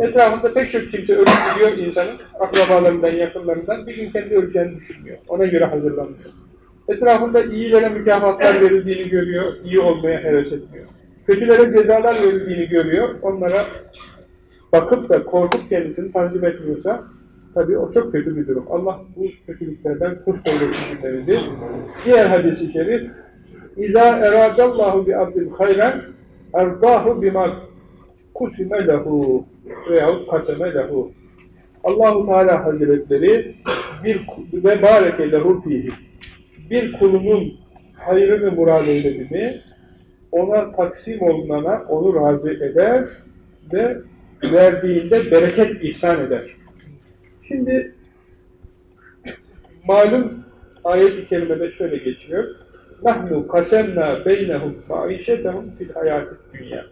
Etrafında pek çok kimse ölüp gidiyor insanın, akrabalarından, yakınlarından, bir gün kendi öleceğini düşünmüyor. Ona göre hazırlanmıyor. Etrafında iyilere mükafatlar verildiğini görüyor, iyi olmaya heves etmiyor. Kötülere cezalar verildiğini görüyor, onlara bakıp da korkup kendisini tanzim etmiyorsa, Tabii o çok kötü bir durum. Allah bu kötülüklerden kurtarılsın cümlemizi. Diğer hadisi şerif İzâ eradallahu bi abdil hayren erdahu bima kusime lehu veyahut kaseme lehu Allahu Teala Hazretleri bir ve bareke lehu fihi bir kulunun hayrını murad eyledi mi ona taksim olunana onu razı eder ve verdiğinde bereket ihsan eder. Şimdi malum ayet-i kerimede şöyle geçiyor. Nahnu kasemna beynehum maişetehum fil hayatid dünya.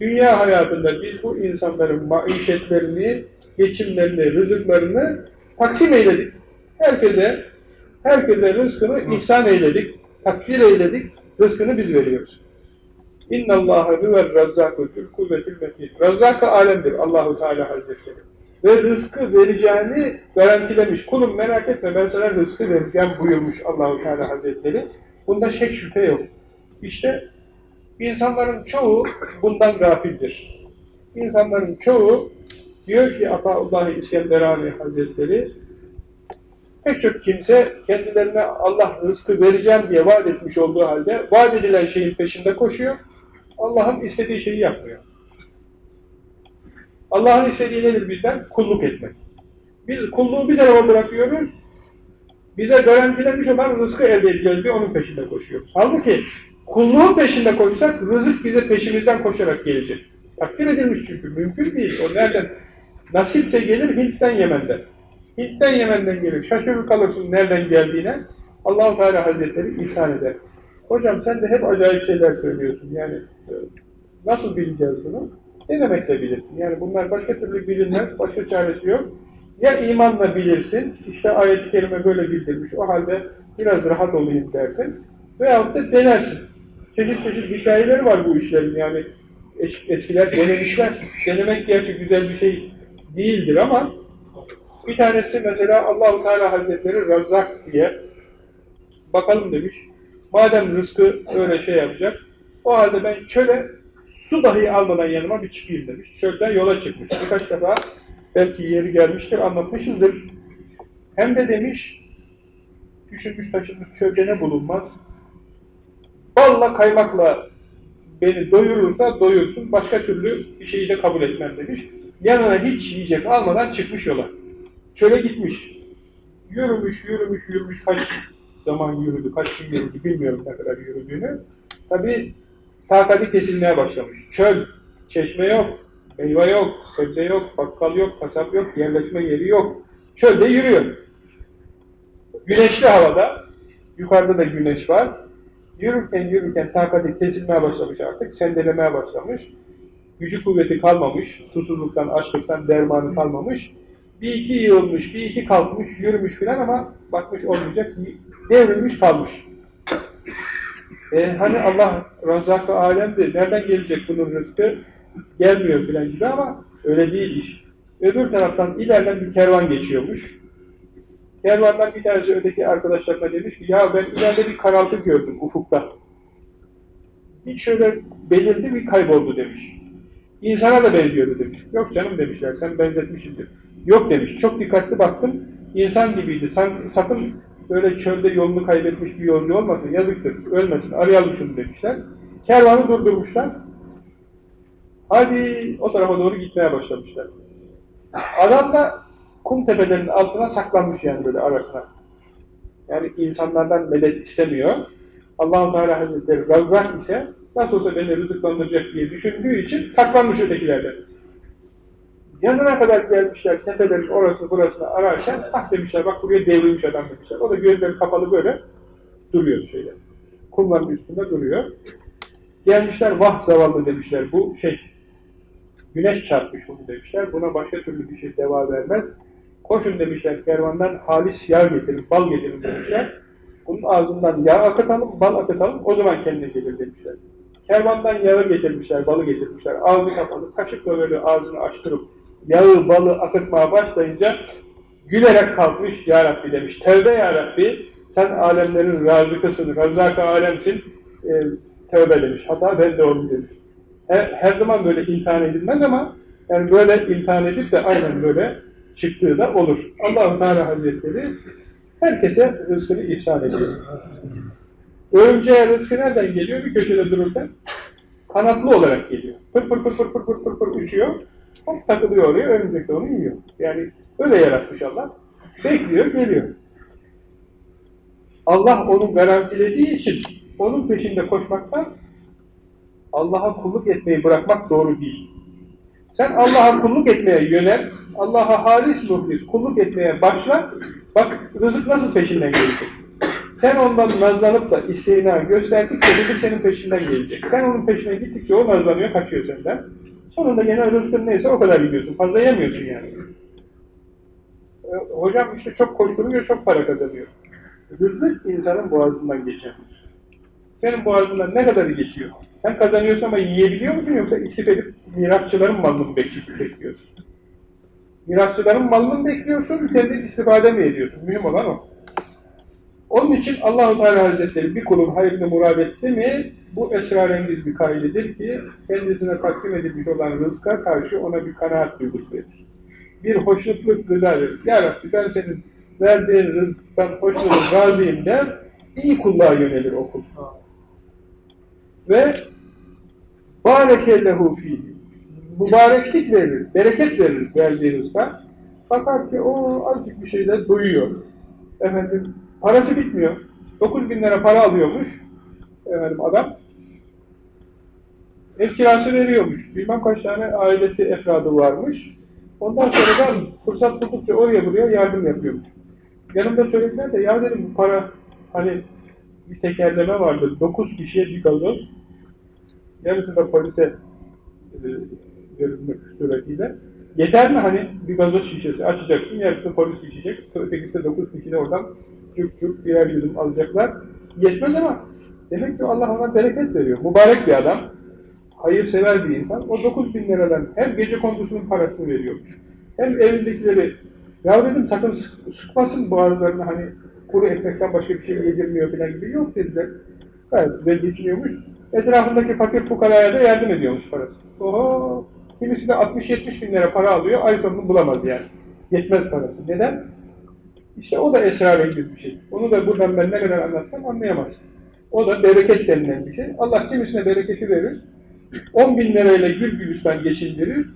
Dünya hayatında biz bu insanların maişetlerini, geçimlerini, rızıklarını taksim eyledik. Herkese herkese rızkını ihsan eyledik, takdir eyledik, rızkını biz veriyoruz. İnna Allaha huvel razzakul kuvvetil metin. Razzak-ı alemdir Allahu Teala Hazretleri. Ve rızkı vereceğini garantilemiş. Kulum merak etme ben sana rızkı vereceğim buyurmuş Allahu Teala Hazretleri. Bunda şek şüphe yok. İşte insanların çoğu bundan gafildir. İnsanların çoğu diyor ki Ataullah İskenderani Hazretleri pek çok kimse kendilerine Allah rızkı vereceğim diye vaat etmiş olduğu halde vaat edilen şeyin peşinde koşuyor. Allah'ın istediği şeyi yapmıyor. Allah'ın istediği nedir bizden? Kulluk etmek. Biz kulluğu bir tarafa bırakıyoruz, bize garantilenmiş olan rızkı elde edeceğiz diye onun peşinde koşuyoruz. Halbuki kulluğun peşinde koşsak rızık bize peşimizden koşarak gelecek. Takdir edilmiş çünkü. Mümkün değil. O nereden? Nasipse gelir Hint'ten Yemen'den. Hint'ten Yemen'den gelir. Şaşırır kalırsın nereden geldiğine. Allahu Teala Hazretleri ihsan eder. Hocam sen de hep acayip şeyler söylüyorsun. Yani e, nasıl bileceğiz bunu? Ne demekle bilirsin? Yani bunlar başka türlü bilinmez, başka çaresi yok. Ya imanla bilirsin, işte ayet-i kerime böyle bildirmiş, o halde biraz rahat olayım dersin. Veyahut da denersin. Çeşit çeşit hikayeleri var bu işlerin yani. Eskiler denemişler. Denemek gerçi güzel bir şey değildir ama bir tanesi mesela Allahu Teala Hazretleri Razzak diye bakalım demiş. Madem rızkı öyle şey yapacak, o halde ben çöle su dahi almadan yanıma bir çıkayım demiş. Çölden yola çıkmış. Birkaç defa belki yeri gelmiştir, anlatmışızdır. Hem de demiş, düşünmüş taşınmış çölde ne bulunmaz? Balla kaymakla beni doyurursa doyursun, başka türlü bir şeyi de kabul etmem demiş. Yanına hiç yiyecek almadan çıkmış yola. Çöle gitmiş. Yürümüş, yürümüş, yürümüş kaç zaman yürüdü, kaç gün yürüdü bilmiyorum ne kadar yürüdüğünü. Tabi takati kesilmeye başlamış. Çöl, çeşme yok, meyve yok, sebze yok, bakkal yok, kasap yok, yerleşme yeri yok. Çölde yürüyor. Güneşli havada, yukarıda da güneş var. Yürürken yürürken takati kesilmeye başlamış artık, sendelemeye başlamış. Gücü kuvveti kalmamış, susuzluktan, açlıktan dermanı kalmamış. Bir iki yığılmış, bir iki kalkmış, yürümüş filan ama bakmış olmayacak, devrilmiş kalmış. E, hani Allah razak-ı alemdir, nereden gelecek bunun rızkı? Gelmiyor filan gibi ama öyle değil iş. Öbür taraftan ileriden bir kervan geçiyormuş. Kervandan bir tanesi öteki arkadaşlarına demiş ki, ya ben ileride bir karaltı gördüm ufukta. Bir şöyle belirdi bir kayboldu demiş. İnsana da benziyordu demiş. Yok canım demişler, sen benzetmişsindir. Yok demiş, çok dikkatli baktım, insan gibiydi. Sen, sakın böyle çölde yolunu kaybetmiş bir yolcu olmasın, yazıktır, ölmesin, arayalım şunu demişler. Kervanı durdurmuşlar. Hadi o tarafa doğru gitmeye başlamışlar. Adam da kum tepelerinin altına saklanmış yani böyle arasına. Yani insanlardan medet istemiyor. allah Teala Hazretleri Razzak ise nasıl olsa beni rızıklandıracak diye düşündüğü için saklanmış ötekilerden. Yanına kadar gelmişler, tepelerin orası burasını ararken, ah demişler, bak buraya devrilmiş adam demişler. O da gözleri kapalı böyle duruyor şeyde. Kumların üstünde duruyor. Gelmişler, vah zavallı demişler, bu şey, güneş çarpmış bunu demişler, buna başka türlü bir şey deva vermez. Koşun demişler, kervandan halis yağ getirin, bal getirin demişler. Bunun ağzından yağ akıtalım, bal akıtalım, o zaman kendine gelir demişler. Kervandan yağı getirmişler, balı getirmişler. Ağzı kapalı, kaşıkla böyle ağzını açtırıp yağı, balı akıtmaya başlayınca gülerek kalkmış, Ya Rabbi demiş. Tevbe Ya Rabbi, sen alemlerin razıkısın, razzak alemsin, e, tövbe demiş. Hatta ben onu demiş. Her, her zaman böyle imtihan edilmez ama yani böyle imtihan edip de aynen böyle çıktığı da olur. Allah-u Teala Hazretleri herkese rızkını ihsan ediyor. Örümceğe rızkı nereden geliyor? Bir köşede dururken kanatlı olarak geliyor. Pır pır pır pır pır pır pır pır uçuyor. Hop takılıyor oraya, örümcek de onu yiyor. Yani öyle yaratmış Allah. Bekliyor, geliyor. Allah onu garantilediği için onun peşinde koşmaktan Allah'a kulluk etmeyi bırakmak doğru değil. Sen Allah'a kulluk etmeye yönel, Allah'a halis muhlis kulluk etmeye başla, bak rızık nasıl peşinden gelecek. Sen ondan nazlanıp da isteğina gösterdikçe rızık senin peşinden gelecek. Sen onun peşine gittikçe o nazlanıyor, kaçıyor senden. Sonunda genel rızkın neyse o kadar gidiyorsun. Fazla yemiyorsun yani. E, hocam işte çok koşturuyor, çok para kazanıyor. Rızık insanın boğazından geçer. Senin boğazından ne kadarı geçiyor? Sen kazanıyorsun ama yiyebiliyor musun yoksa istif edip mirasçıların malını mı bekliyorsun? Mirasçıların malını mı bekliyorsun, kendi istifade mi ediyorsun? Mühim olan o. Onun için Allah-u Teala Hazretleri bir kulun hayrını murad etti mi, bu esrarengiz bir kaidedir ki, kendisine taksim edilmiş olan rızka karşı ona bir kanaat duygusu verir. Bir hoşnutluk rıza verir. Ya Rabbi ben senin verdiğin rızktan hoşnutum, razıyım der, iyi kulluğa yönelir o kul. Ve bârekellehu fîhî mübareklik verir, bereket verir verdiği rızka. Fakat ki o azıcık bir şeyler duyuyor. Efendim, parası bitmiyor. 9 bin lira para alıyormuş efendim, adam. Ev kirası veriyormuş. Bilmem kaç tane ailesi efradı varmış. Ondan sonra da fırsat buldukça oraya buraya yardım yapıyormuş. Yanımda söylediler de ya dedim bu para hani bir tekerleme vardı. 9 kişiye bir gazoz. Yarısı da polise e, verilmek suretiyle. Yeter mi hani bir gazoz şişesi açacaksın, yarısını polis içecek, ötekisi de 9 kişi oradan cuk cuk birer yudum alacaklar. Yetmez ama demek ki Allah ona bereket veriyor. Mübarek bir adam, hayırsever bir insan. O 9 bin liradan hem gece kondusunun parasını veriyormuş. Hem evindekileri, ya dedim sakın sıkmasın boğazlarını hani kuru ekmekten başka bir şey yedirmiyor falan gibi yok dediler. Gayet güzel geçiniyormuş. Etrafındaki fakir fukaraya da yardım ediyormuş parası. Oho! Kimisi de 60-70 bin lira para alıyor, ay sonunu bulamaz yani. Yetmez parası. Neden? İşte o da esrarengiz bir şey. Onu da buradan ben ne kadar anlatsam anlayamazsın. O da bereket denilen bir şey. Allah kimisine bereketi verir, 10 bin lirayla gül gülistan geçindirir,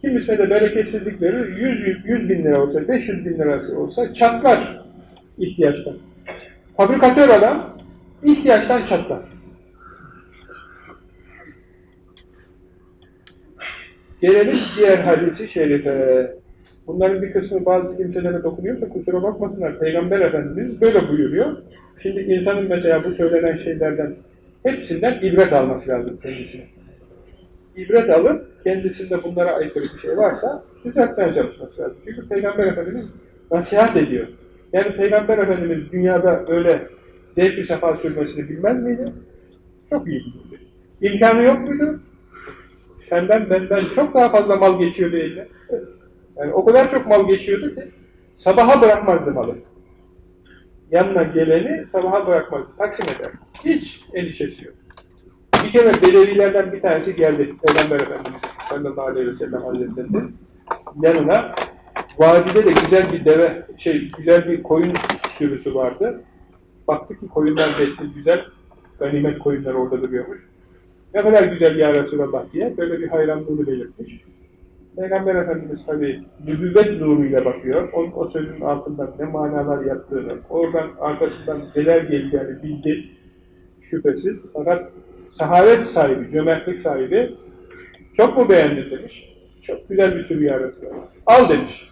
kimisine de bereketsizlik verir, 100, 100 bin lira olsa, 500 bin lirası olsa çatlar ihtiyaçtan. Fabrikatör adam ihtiyaçtan çatlar. Gelelim diğer hadisi şerife. Bunların bir kısmı bazı kimselere dokunuyorsa kusura bakmasınlar. Peygamber Efendimiz böyle buyuruyor. Şimdi insanın mesela bu söylenen şeylerden hepsinden ibret alması lazım kendisine. İbret alıp kendisinde bunlara aykırı bir şey varsa düzeltmeye çalışması lazım. Çünkü Peygamber Efendimiz nasihat ediyor. Yani Peygamber Efendimiz dünyada öyle zevk-i sefa sürmesini bilmez miydi? Çok iyi bilirdi. İmkanı yok muydu? Senden benden çok daha fazla mal geçiyordu eline. Yani o kadar çok mal geçiyordu ki sabaha bırakmazdı malı. Yanına geleni sabaha bırakmazdı. Taksim eder. Hiç endişesi yok. Bir kere Bedevilerden bir tanesi geldi. Peygamber Efendimiz sallallahu aleyhi ve sellem hazretlerinin yanına vadide de güzel bir deve, şey güzel bir koyun sürüsü vardı. Baktı ki koyunlar besli güzel, ganimet koyunlar orada duruyormuş. Ne kadar güzel ya Resulallah diye böyle bir hayranlığını belirtmiş. Peygamber Efendimiz tabi nübüvvet nuruyla bakıyor. O, o sözün altından ne manalar yattığını, oradan arkasından neler geleceğini bildi şüphesiz. Fakat sahavet sahibi, cömertlik sahibi çok mu beğendin demiş. Çok güzel bir sürü ya Resulallah. Al demiş.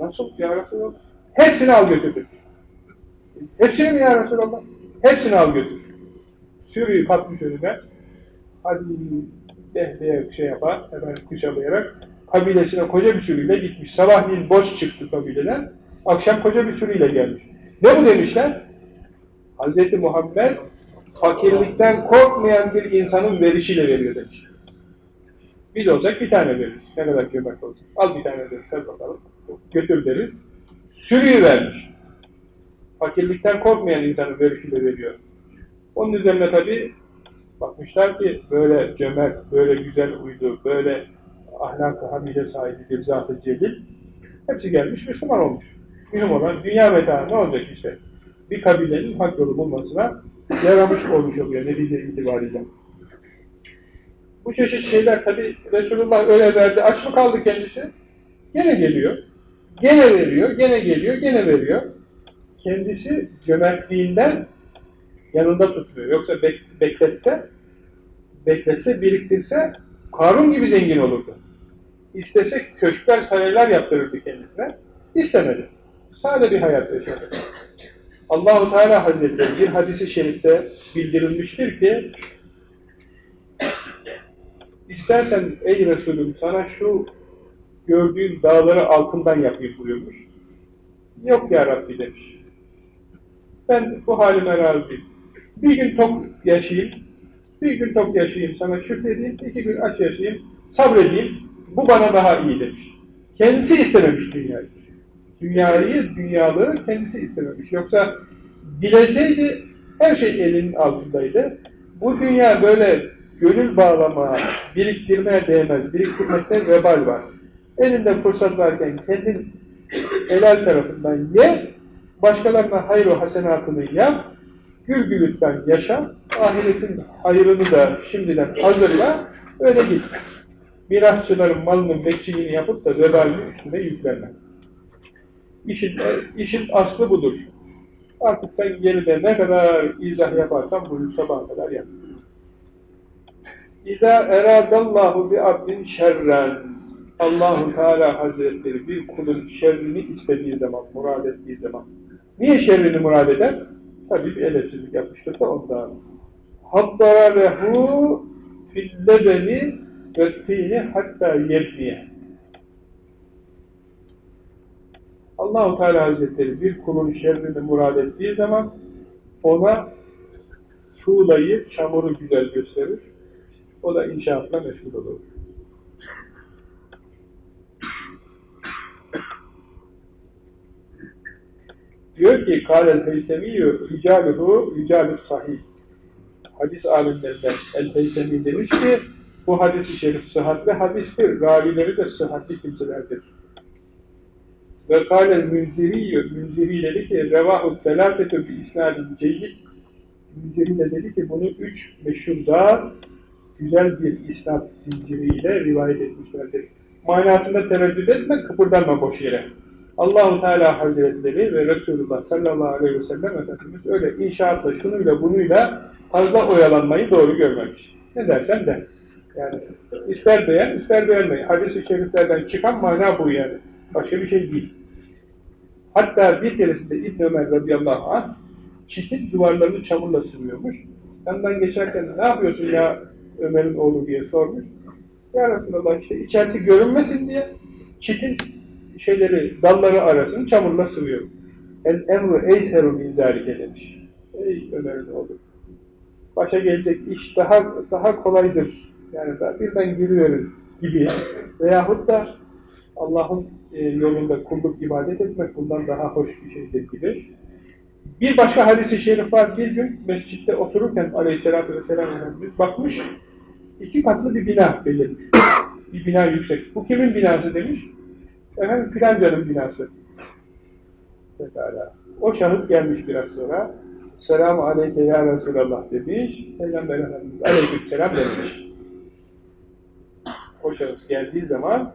Nasıl ya Resulallah? Hepsini al götür Hepsini mi ya Resulallah? Hepsini al götür. Sürüyü katmış önüne. Hadi dehdeye şey yapar, hemen kuşalayarak kabilesine koca bir sürüyle gitmiş. Sabahleyin boş çıktı kabileden, akşam koca bir sürüyle gelmiş. Ne bu demişler? Hz. Muhammed fakirlikten korkmayan bir insanın verişiyle veriyor demiş. Biz olacak bir tane veririz. Ne kadar cömert olsun. Al bir tane deriz, kal bakalım. Götür deriz. Sürüyü vermiş. Fakirlikten korkmayan insanın verişiyle veriyor. Onun üzerine tabi bakmışlar ki böyle cömert, böyle güzel uydu, böyle ahlak-ı hamide sahibi bir zat-ı celil. Hepsi gelmiş Müslüman olmuş. Mühim olan dünya meta ne olacak işte? Bir kabilenin hak yolu bulmasına yaramış olmuş oluyor netice itibariyle. Bu çeşit şeyler tabi Resulullah öyle verdi. Aç mı kaldı kendisi? Gene geliyor. Gene veriyor, gene geliyor, gene veriyor. Kendisi cömertliğinden yanında tutmuyor. Yoksa bek bekletse, bekletse, biriktirse Karun gibi zengin olurdu. İstese köşkler, saraylar yaptırırdı kendisine. İstemedi. Sade bir hayat yaşadı. Allahu Teala Hazretleri bir hadisi şerifte bildirilmiştir ki İstersen ey Resulüm sana şu gördüğün dağları altından yapayım buyurmuş. Yok ya Rabbi demiş. Ben bu halime razıyım. Bir gün tok yaşayayım, bir gün tok yaşayayım sana şükredeyim, iki gün aç yaşayayım, sabredeyim. Bu bana daha iyi demiş. Kendisi istememiş dünyayı. Dünyayı, dünyalığı kendisi istememiş. Yoksa dileseydi her şey elinin altındaydı. Bu dünya böyle gönül bağlamaya, biriktirmeye değmez. Biriktirmekte vebal var. Elinde fırsat varken kendin helal tarafından ye, başkalarına hayır o hasenatını yap, gül gülistan yaşa, ahiretin hayırını da şimdiden hazırla, öyle git. Mirasçıların malının bekçiliğini yapıp da vebalini üstüne yüklenme. İşin, işin aslı budur. Artık sen geride ne kadar izah yaparsan bunu sabaha kadar yap. İza eradallahu bi abdin şerren Allahu Teala Hazretleri bir kulun şerrini istediği zaman, murad ettiği zaman. Niye şerrini murad eder? Tabii bir edepsizlik yapmıştır da ondan. Haddararehu fillebeni ve tini hatta yebniye. Allahu Teala Hazretleri bir kulun şerrini murad ettiği zaman ona tuğlayı, çamuru güzel gösterir. O da inşaatla meşgul olur. Diyor ki Kâlel Heysemiyyü Ricaluhu Ricalü Sahih Hadis alimlerinden El Heysemi demiş ki bu hadis-i şerif sıhhatli hadistir. Ravileri de sıhhatli kimselerdir. Ve kâlel münziriyyü Münziri dedi ki Revâhu selâfetü bi isnâdin ceyyid Münziri de dedi ki bunu üç meşhur zat güzel bir isnat zinciriyle rivayet etmişlerdir. Manasında tereddüt etme, kıpırdanma boş yere. Allahu Teala Hazretleri ve Resulullah sallallahu aleyhi ve sellem Efendimiz öyle inşaatla, şunuyla, bunuyla fazla oyalanmayı doğru görmemiş. Ne dersen de. Yani ister beğen, ister beğenmeyin. Hadis-i şeriflerden çıkan mana bu yani. Başka bir şey değil. Hatta bir keresinde İbn Ömer radıyallahu anh çitin duvarlarını çamurla sürüyormuş. Yandan geçerken ne yapıyorsun ya Ömer'in oğlu diye sormuş. Ya Resulallah işte içerisi görünmesin diye çitin şeyleri, dalları arasını çamurla sıvıyor. El emru eyseru min zâlike demiş. Ey Ömer'in oğlu. Başa gelecek iş daha daha kolaydır. Yani daha birden gülüverir gibi. Veyahut da Allah'ın e, yolunda kulluk ibadet etmek bundan daha hoş bir şeydir gibi. Bir başka hadisi şerif var. Bir gün mescitte otururken aleyhissalatü vesselam Efendimiz bakmış, iki katlı bir bina belirmiş. Bir bina yüksek. Bu kimin binası demiş? Efendim filancanın binası. Pekala. O şahıs gelmiş biraz sonra. Selamu aleyke ya Resulallah demiş. Peygamber Efendimiz aleyküm selam demiş. O şahıs geldiği zaman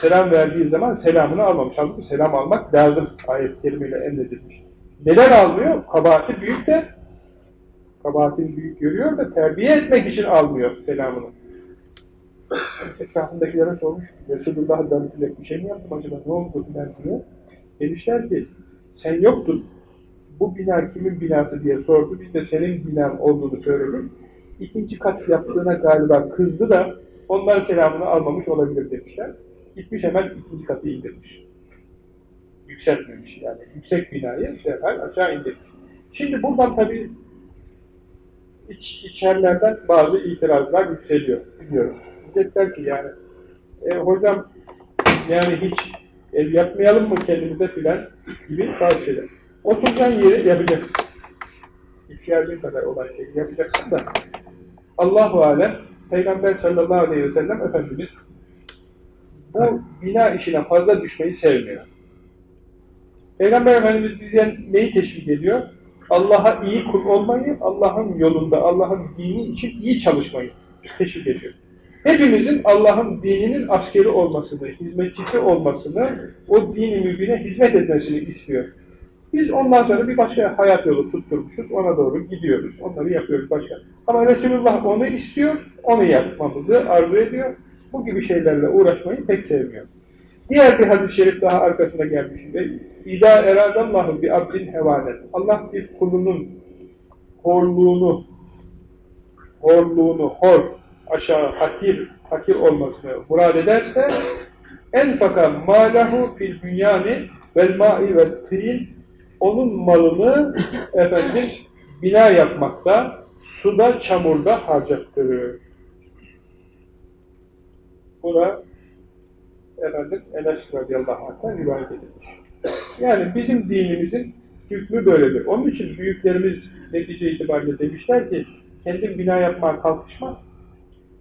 selam verdiği zaman selamını almamış. Halbuki selam almak lazım. Ayet-i kerimeyle emredilmiş. Neden almıyor? Kabahati büyük de kabahatini büyük görüyor da terbiye etmek için almıyor selamını. Etrafındakilere sormuş, Resulullah'a dönülecek bir şey mi yaptım acaba, ne oldu filan diye. Demişler ki, sen yoktun, bu bina kimin binası diye sordu, biz de senin binan olduğunu söyledik. İkinci kat yaptığına galiba kızdı da, onların selamını almamış olabilir demişler. Gitmiş hemen ikinci katı indirmiş. Yükseltmemiş yani. Yüksek binayı derhal aşağı indirmiş. Şimdi buradan tabii iç, içerlerden bazı itirazlar yükseliyor. Biliyorum. Diyecekler ki yani e, hocam yani hiç ev yapmayalım mı kendimize filan gibi bazı şeyler. Oturacağın yeri yapacaksın. İhtiyacın kadar olan şeyi yapacaksın da Allahu Alem Peygamber sallallahu aleyhi ve sellem Efendimiz bu bina işine fazla düşmeyi sevmiyor. Peygamber Efendimiz bize neyi teşvik ediyor? Allah'a iyi kul olmayı, Allah'ın yolunda, Allah'ın dini için iyi çalışmayı teşvik ediyor. Hepimizin Allah'ın dininin askeri olmasını, hizmetçisi olmasını, o dini mübine hizmet etmesini istiyor. Biz ondan sonra bir başka hayat yolu tutturmuşuz, ona doğru gidiyoruz, onları yapıyoruz başka. Ama Resulullah onu istiyor, onu yapmamızı arzu ediyor. Bu gibi şeylerle uğraşmayı pek sevmiyor. Diğer bir hadis-i şerif daha arkasında gelmiş. İzâ eradallahu bi abdin hevanet. Allah bir kulunun horluğunu, horluğunu, hor, aşağı, hakir, hakir olmasını murad ederse en fakat malahu fil bünyani vel ma'i vel tin onun malını efendim bina yapmakta, suda, çamurda harcattırır. Bu da efendim Enes radıyallahu anh'tan rivayet edilmiş. Yani bizim dinimizin hükmü böyledir. Onun için büyüklerimiz netice itibariyle demişler ki kendin bina yapmaya kalkışma,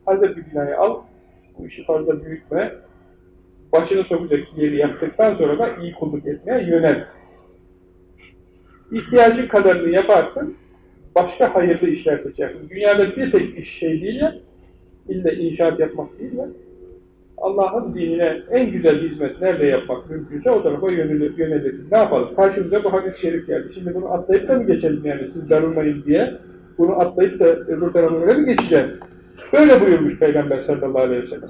hazır bir binayı al, bu işi fazla büyütme, başını sokacak yeri yaptıktan sonra da iyi kulluk etmeye yönel. İhtiyacın kadarını yaparsın, başka hayırlı işler seçersin. Dünyada bir tek iş şey değil ya, illa inşaat yapmak değil ya, Allah'ın dinine en güzel hizmet nerede yapmak mümkünse o tarafa yönelirsin. Ne yapalım? Karşımıza bu hadis-i şerif geldi. Şimdi bunu atlayıp da mı geçelim yani siz darılmayın diye? Bunu atlayıp da öbür tarafa mi geçeceğiz? Böyle buyurmuş Peygamber sallallahu aleyhi ve sellem.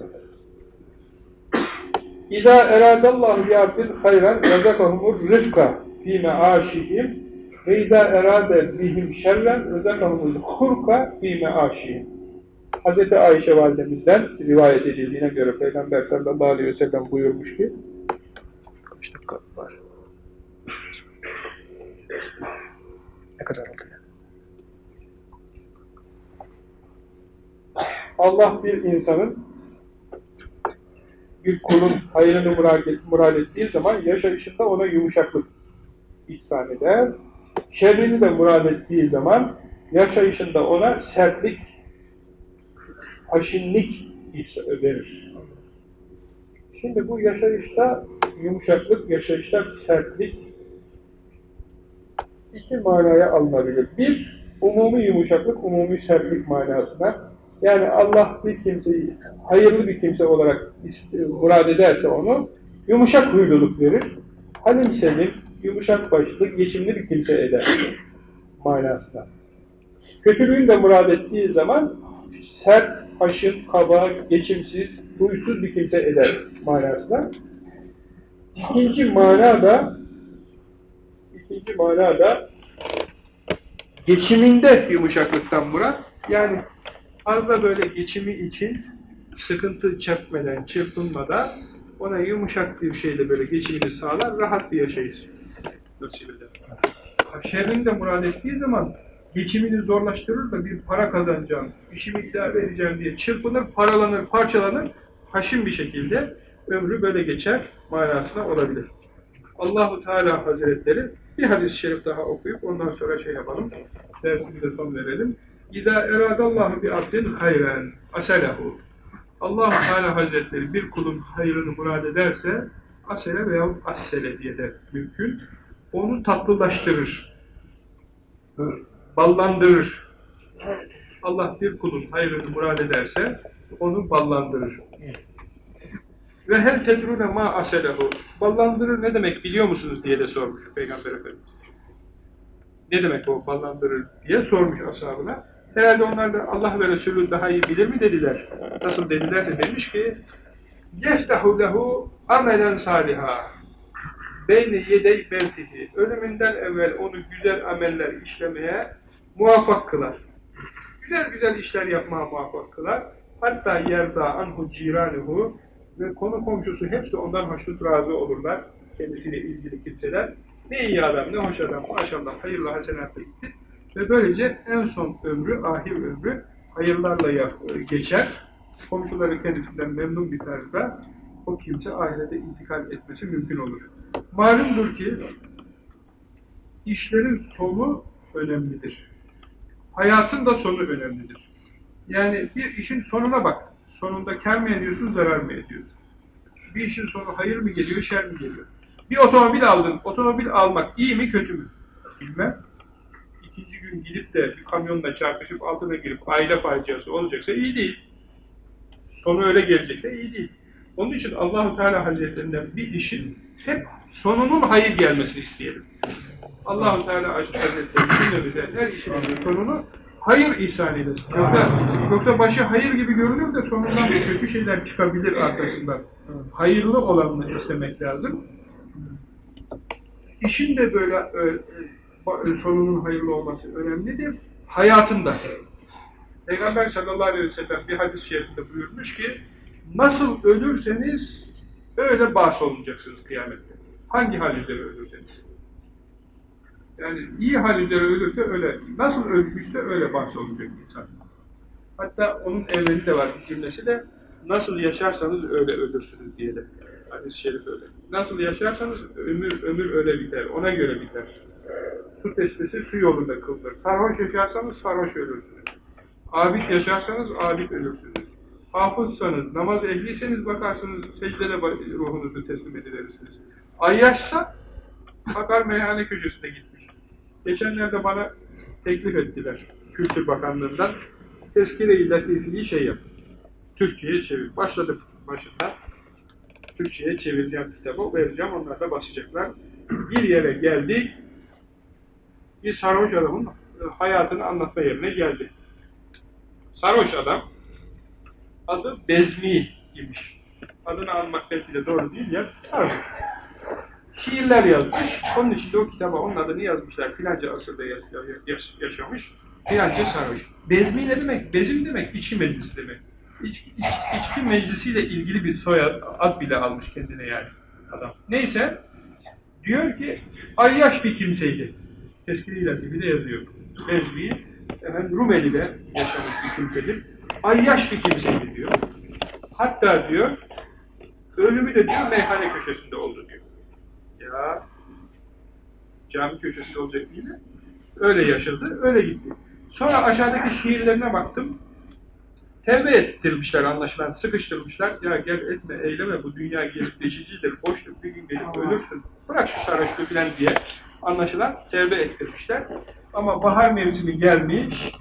İzâ eradallahu bi abdin hayran razakahumur rızka fî meâşihim ve izâ erâde bihim şerren razakahumul hurka fî meâşihim. Hz. Ayşe validemizden rivayet edildiğine göre Peygamber sallallahu aleyhi ve sellem buyurmuş ki kaç dakika var? Ne kadar oldu ya? Allah bir insanın bir kulun hayrını murad, murad ettiği zaman yaşayışında ona yumuşaklık ihsan eder. Şerrini de murad ettiği zaman yaşayışında ona sertlik haşinlik verir. Şimdi bu yaşayışta yumuşaklık, yaşayışta sertlik iki manaya alınabilir. Bir, umumi yumuşaklık, umumi sertlik manasına. Yani Allah bir kimseyi hayırlı bir kimse olarak murad ederse onu yumuşak huyluluk verir. Halim selim, yumuşak başlı, geçimli bir kimse eder manasına. Kötülüğün de murad ettiği zaman sert, aşın, kaba, geçimsiz, huysuz bir kimse eder manasına. İkinci mana da ikinci mana da geçiminde yumuşaklıktan murat. Yani fazla böyle geçimi için sıkıntı çekmeden, çırpınmadan ona yumuşak bir şeyle böyle geçimini sağlar, rahat bir eder. Şerrini de murad ettiği zaman geçimini zorlaştırır da bir para kazanacağım, işimi idare edeceğim diye çırpınır, paralanır, parçalanır, haşin bir şekilde ömrü böyle geçer manasına olabilir. Allahu Teala Hazretleri bir hadis-i şerif daha okuyup ondan sonra şey yapalım, dersimize son verelim. İzâ eradallahu bi abdin hayren aselehu. allah Teala Hazretleri bir kulun hayrını murad ederse asele veya assele diye de mümkün. Onu tatlılaştırır ballandırır. Allah bir kulun hayrını murad ederse onu ballandırır. Ve her tedrune ma aselehu. Ballandırır ne demek biliyor musunuz diye de sormuş Peygamber Efendimiz. Ne demek o ballandırır diye sormuş ashabına. Herhalde onlar da Allah ve Resulü daha iyi bilir mi dediler. Nasıl dedilerse demiş ki yeftahu lehu amelen saliha beyni yedey mevtihi ölümünden evvel onu güzel ameller işlemeye muvaffak kılar. Güzel güzel işler yapmaya muvaffak kılar. Hatta yerda anhu ciranuhu ve konu komşusu hepsi ondan hoşnut razı olurlar. Kendisiyle ilgili kimseler. Ne iyi adam, ne hoş adam, maşallah hayırlı hasenatla gitti. Ve böylece en son ömrü, ahir ömrü hayırlarla geçer. Komşuları kendisinden memnun bir tarzda o kimse ahirete intikal etmesi mümkün olur. Malumdur ki işlerin sonu önemlidir. Hayatın da sonu önemlidir. Yani bir işin sonuna bak. Sonunda kar mı ediyorsun, zarar mı ediyorsun? Bir işin sonu hayır mı geliyor, şer mi geliyor? Bir otomobil aldın, otomobil almak iyi mi, kötü mü? Bilmem. İkinci gün gidip de bir kamyonla çarpışıp altına girip aile faciası olacaksa iyi değil. Sonu öyle gelecekse iyi değil. Onun için Allahu Teala Hazretlerinden bir işin hep sonunun hayır gelmesini isteyelim. Allahu Teala Hazretleri cümlemize her işimizin sonunu hayır ihsan eylesin. Yoksa, yoksa başı hayır gibi görünür de sonundan kötü şeyler çıkabilir arkasından. Hayırlı olanını istemek lazım. İşin de böyle e, sonunun hayırlı olması önemlidir. Hayatında. Peygamber sallallahu aleyhi ve sellem bir hadis-i buyurmuş ki nasıl ölürseniz öyle bahs olacaksınız kıyamette. Hangi halde ölürseniz. Yani iyi halinde ölürse öyle, nasıl ölmüşse öyle bahsolacak insan. Hatta onun evveli de var bir cümlesi de nasıl yaşarsanız öyle ölürsünüz diye de. Hadis-i şerif öyle. Nasıl yaşarsanız ömür ömür öyle biter, ona göre biter. Su tespisi su yolunda kılınır. Sarhoş yaşarsanız sarhoş ölürsünüz. Abid yaşarsanız abid ölürsünüz. Hafızsanız, namaz ehliyseniz bakarsınız secdede ruhunuzu teslim edilirsiniz. Ayyaşsa Hakar meyhane köşesine gitmiş. Geçenlerde bana teklif ettiler Kültür Bakanlığı'ndan. Tezkire-i Latifi'yi şey yap. Türkçe'ye çevir. Başladım başından. Türkçe'ye çevireceğim kitabı, vereceğim. Onlar da basacaklar. Bir yere geldi. Bir sarhoş adamın hayatını anlatma yerine geldi. Sarhoş adam adı Bezmi imiş. Adını almak belki de doğru değil ya. Sarhoş şiirler yazmış. Onun için de o kitaba onun adını yazmışlar. Filanca asırda yaş yaş yaşamış. Filanca sarhoş. Bezmi ne demek? Bezim demek, içki meclisi demek. İçki, iç, içki meclisiyle ilgili bir soyad, ad bile almış kendine yani adam. Neyse, diyor ki, ayyaş bir kimseydi. Teskiliyle gibi de yazıyor. Bezmi, efendim, Rumeli'de yaşamış bir kimsedir. Ayyaş bir kimseydi diyor. Hatta diyor, ölümü de diyor meyhane köşesinde oldu diyor. Ya cami köşesinde olacak değil mi? Öyle yaşadı, öyle gitti. Sonra aşağıdaki şiirlerine baktım. Tevbe ettirmişler anlaşılan, sıkıştırmışlar. Ya gel etme, eyleme, bu dünya gelip geçicidir, boştur, bir gün gelip ölürsün. Bırak şu sarhoşluğu filan diye anlaşılan tevbe ettirmişler. Ama bahar mevsimi gelmiş,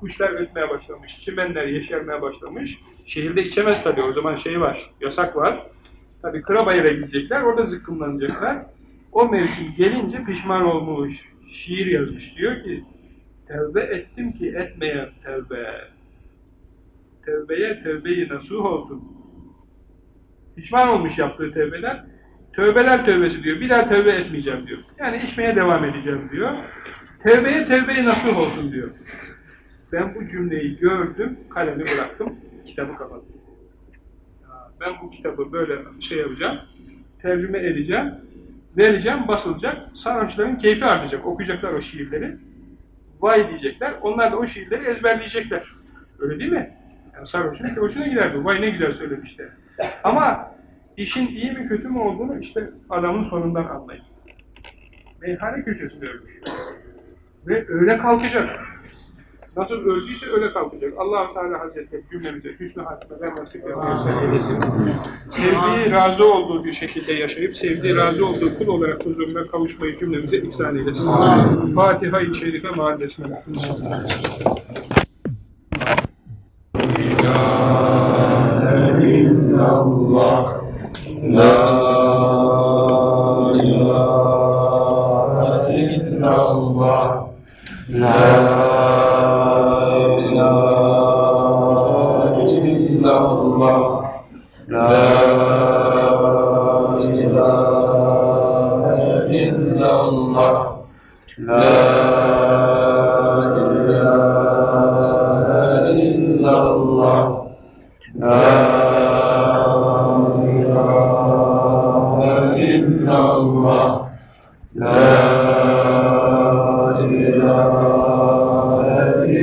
kuşlar ötmeye başlamış, çimenler yeşermeye başlamış. Şehirde içemez tabii, o zaman şey var, yasak var. Tabi Kırabayır'a gidecekler, orada zıkkımlanacaklar. O mevsim gelince pişman olmuş, şiir yazmış. Diyor ki, tevbe ettim ki etmeyen tevbe. Tevbeye tevbeyi nasuh olsun. Pişman olmuş yaptığı tevbeden. Tövbeler tövbesi diyor. Bir daha tövbe etmeyeceğim diyor. Yani içmeye devam edeceğim diyor. Tevbeye tevbeyi nasuh olsun diyor. Ben bu cümleyi gördüm, kalemi bıraktım, kitabı kapattım ben bu kitabı böyle şey yapacağım, tercüme edeceğim, vereceğim, basılacak, sarhoşların keyfi artacak, okuyacaklar o şiirleri, vay diyecekler, onlar da o şiirleri ezberleyecekler. Öyle değil mi? Yani sarhoşun hoşuna giderdi, vay ne güzel söylemişti. Ama işin iyi mi kötü mü olduğunu işte adamın sonundan anlayın. Meyhane köşesinde ölmüş. Ve öyle kalkacak. Nasıl öldüyse öyle kalkacak. allah Teala Hazretleri cümlemize hüsnü hatmeler nasip eylesin. Sevdiği, razı olduğu bir şekilde yaşayıp, sevdiği, razı olduğu kul olarak huzuruna kavuşmayı cümlemize ihsan eylesin. Fatiha-i Şerife mahallesine. La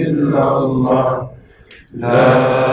إلا الله. لا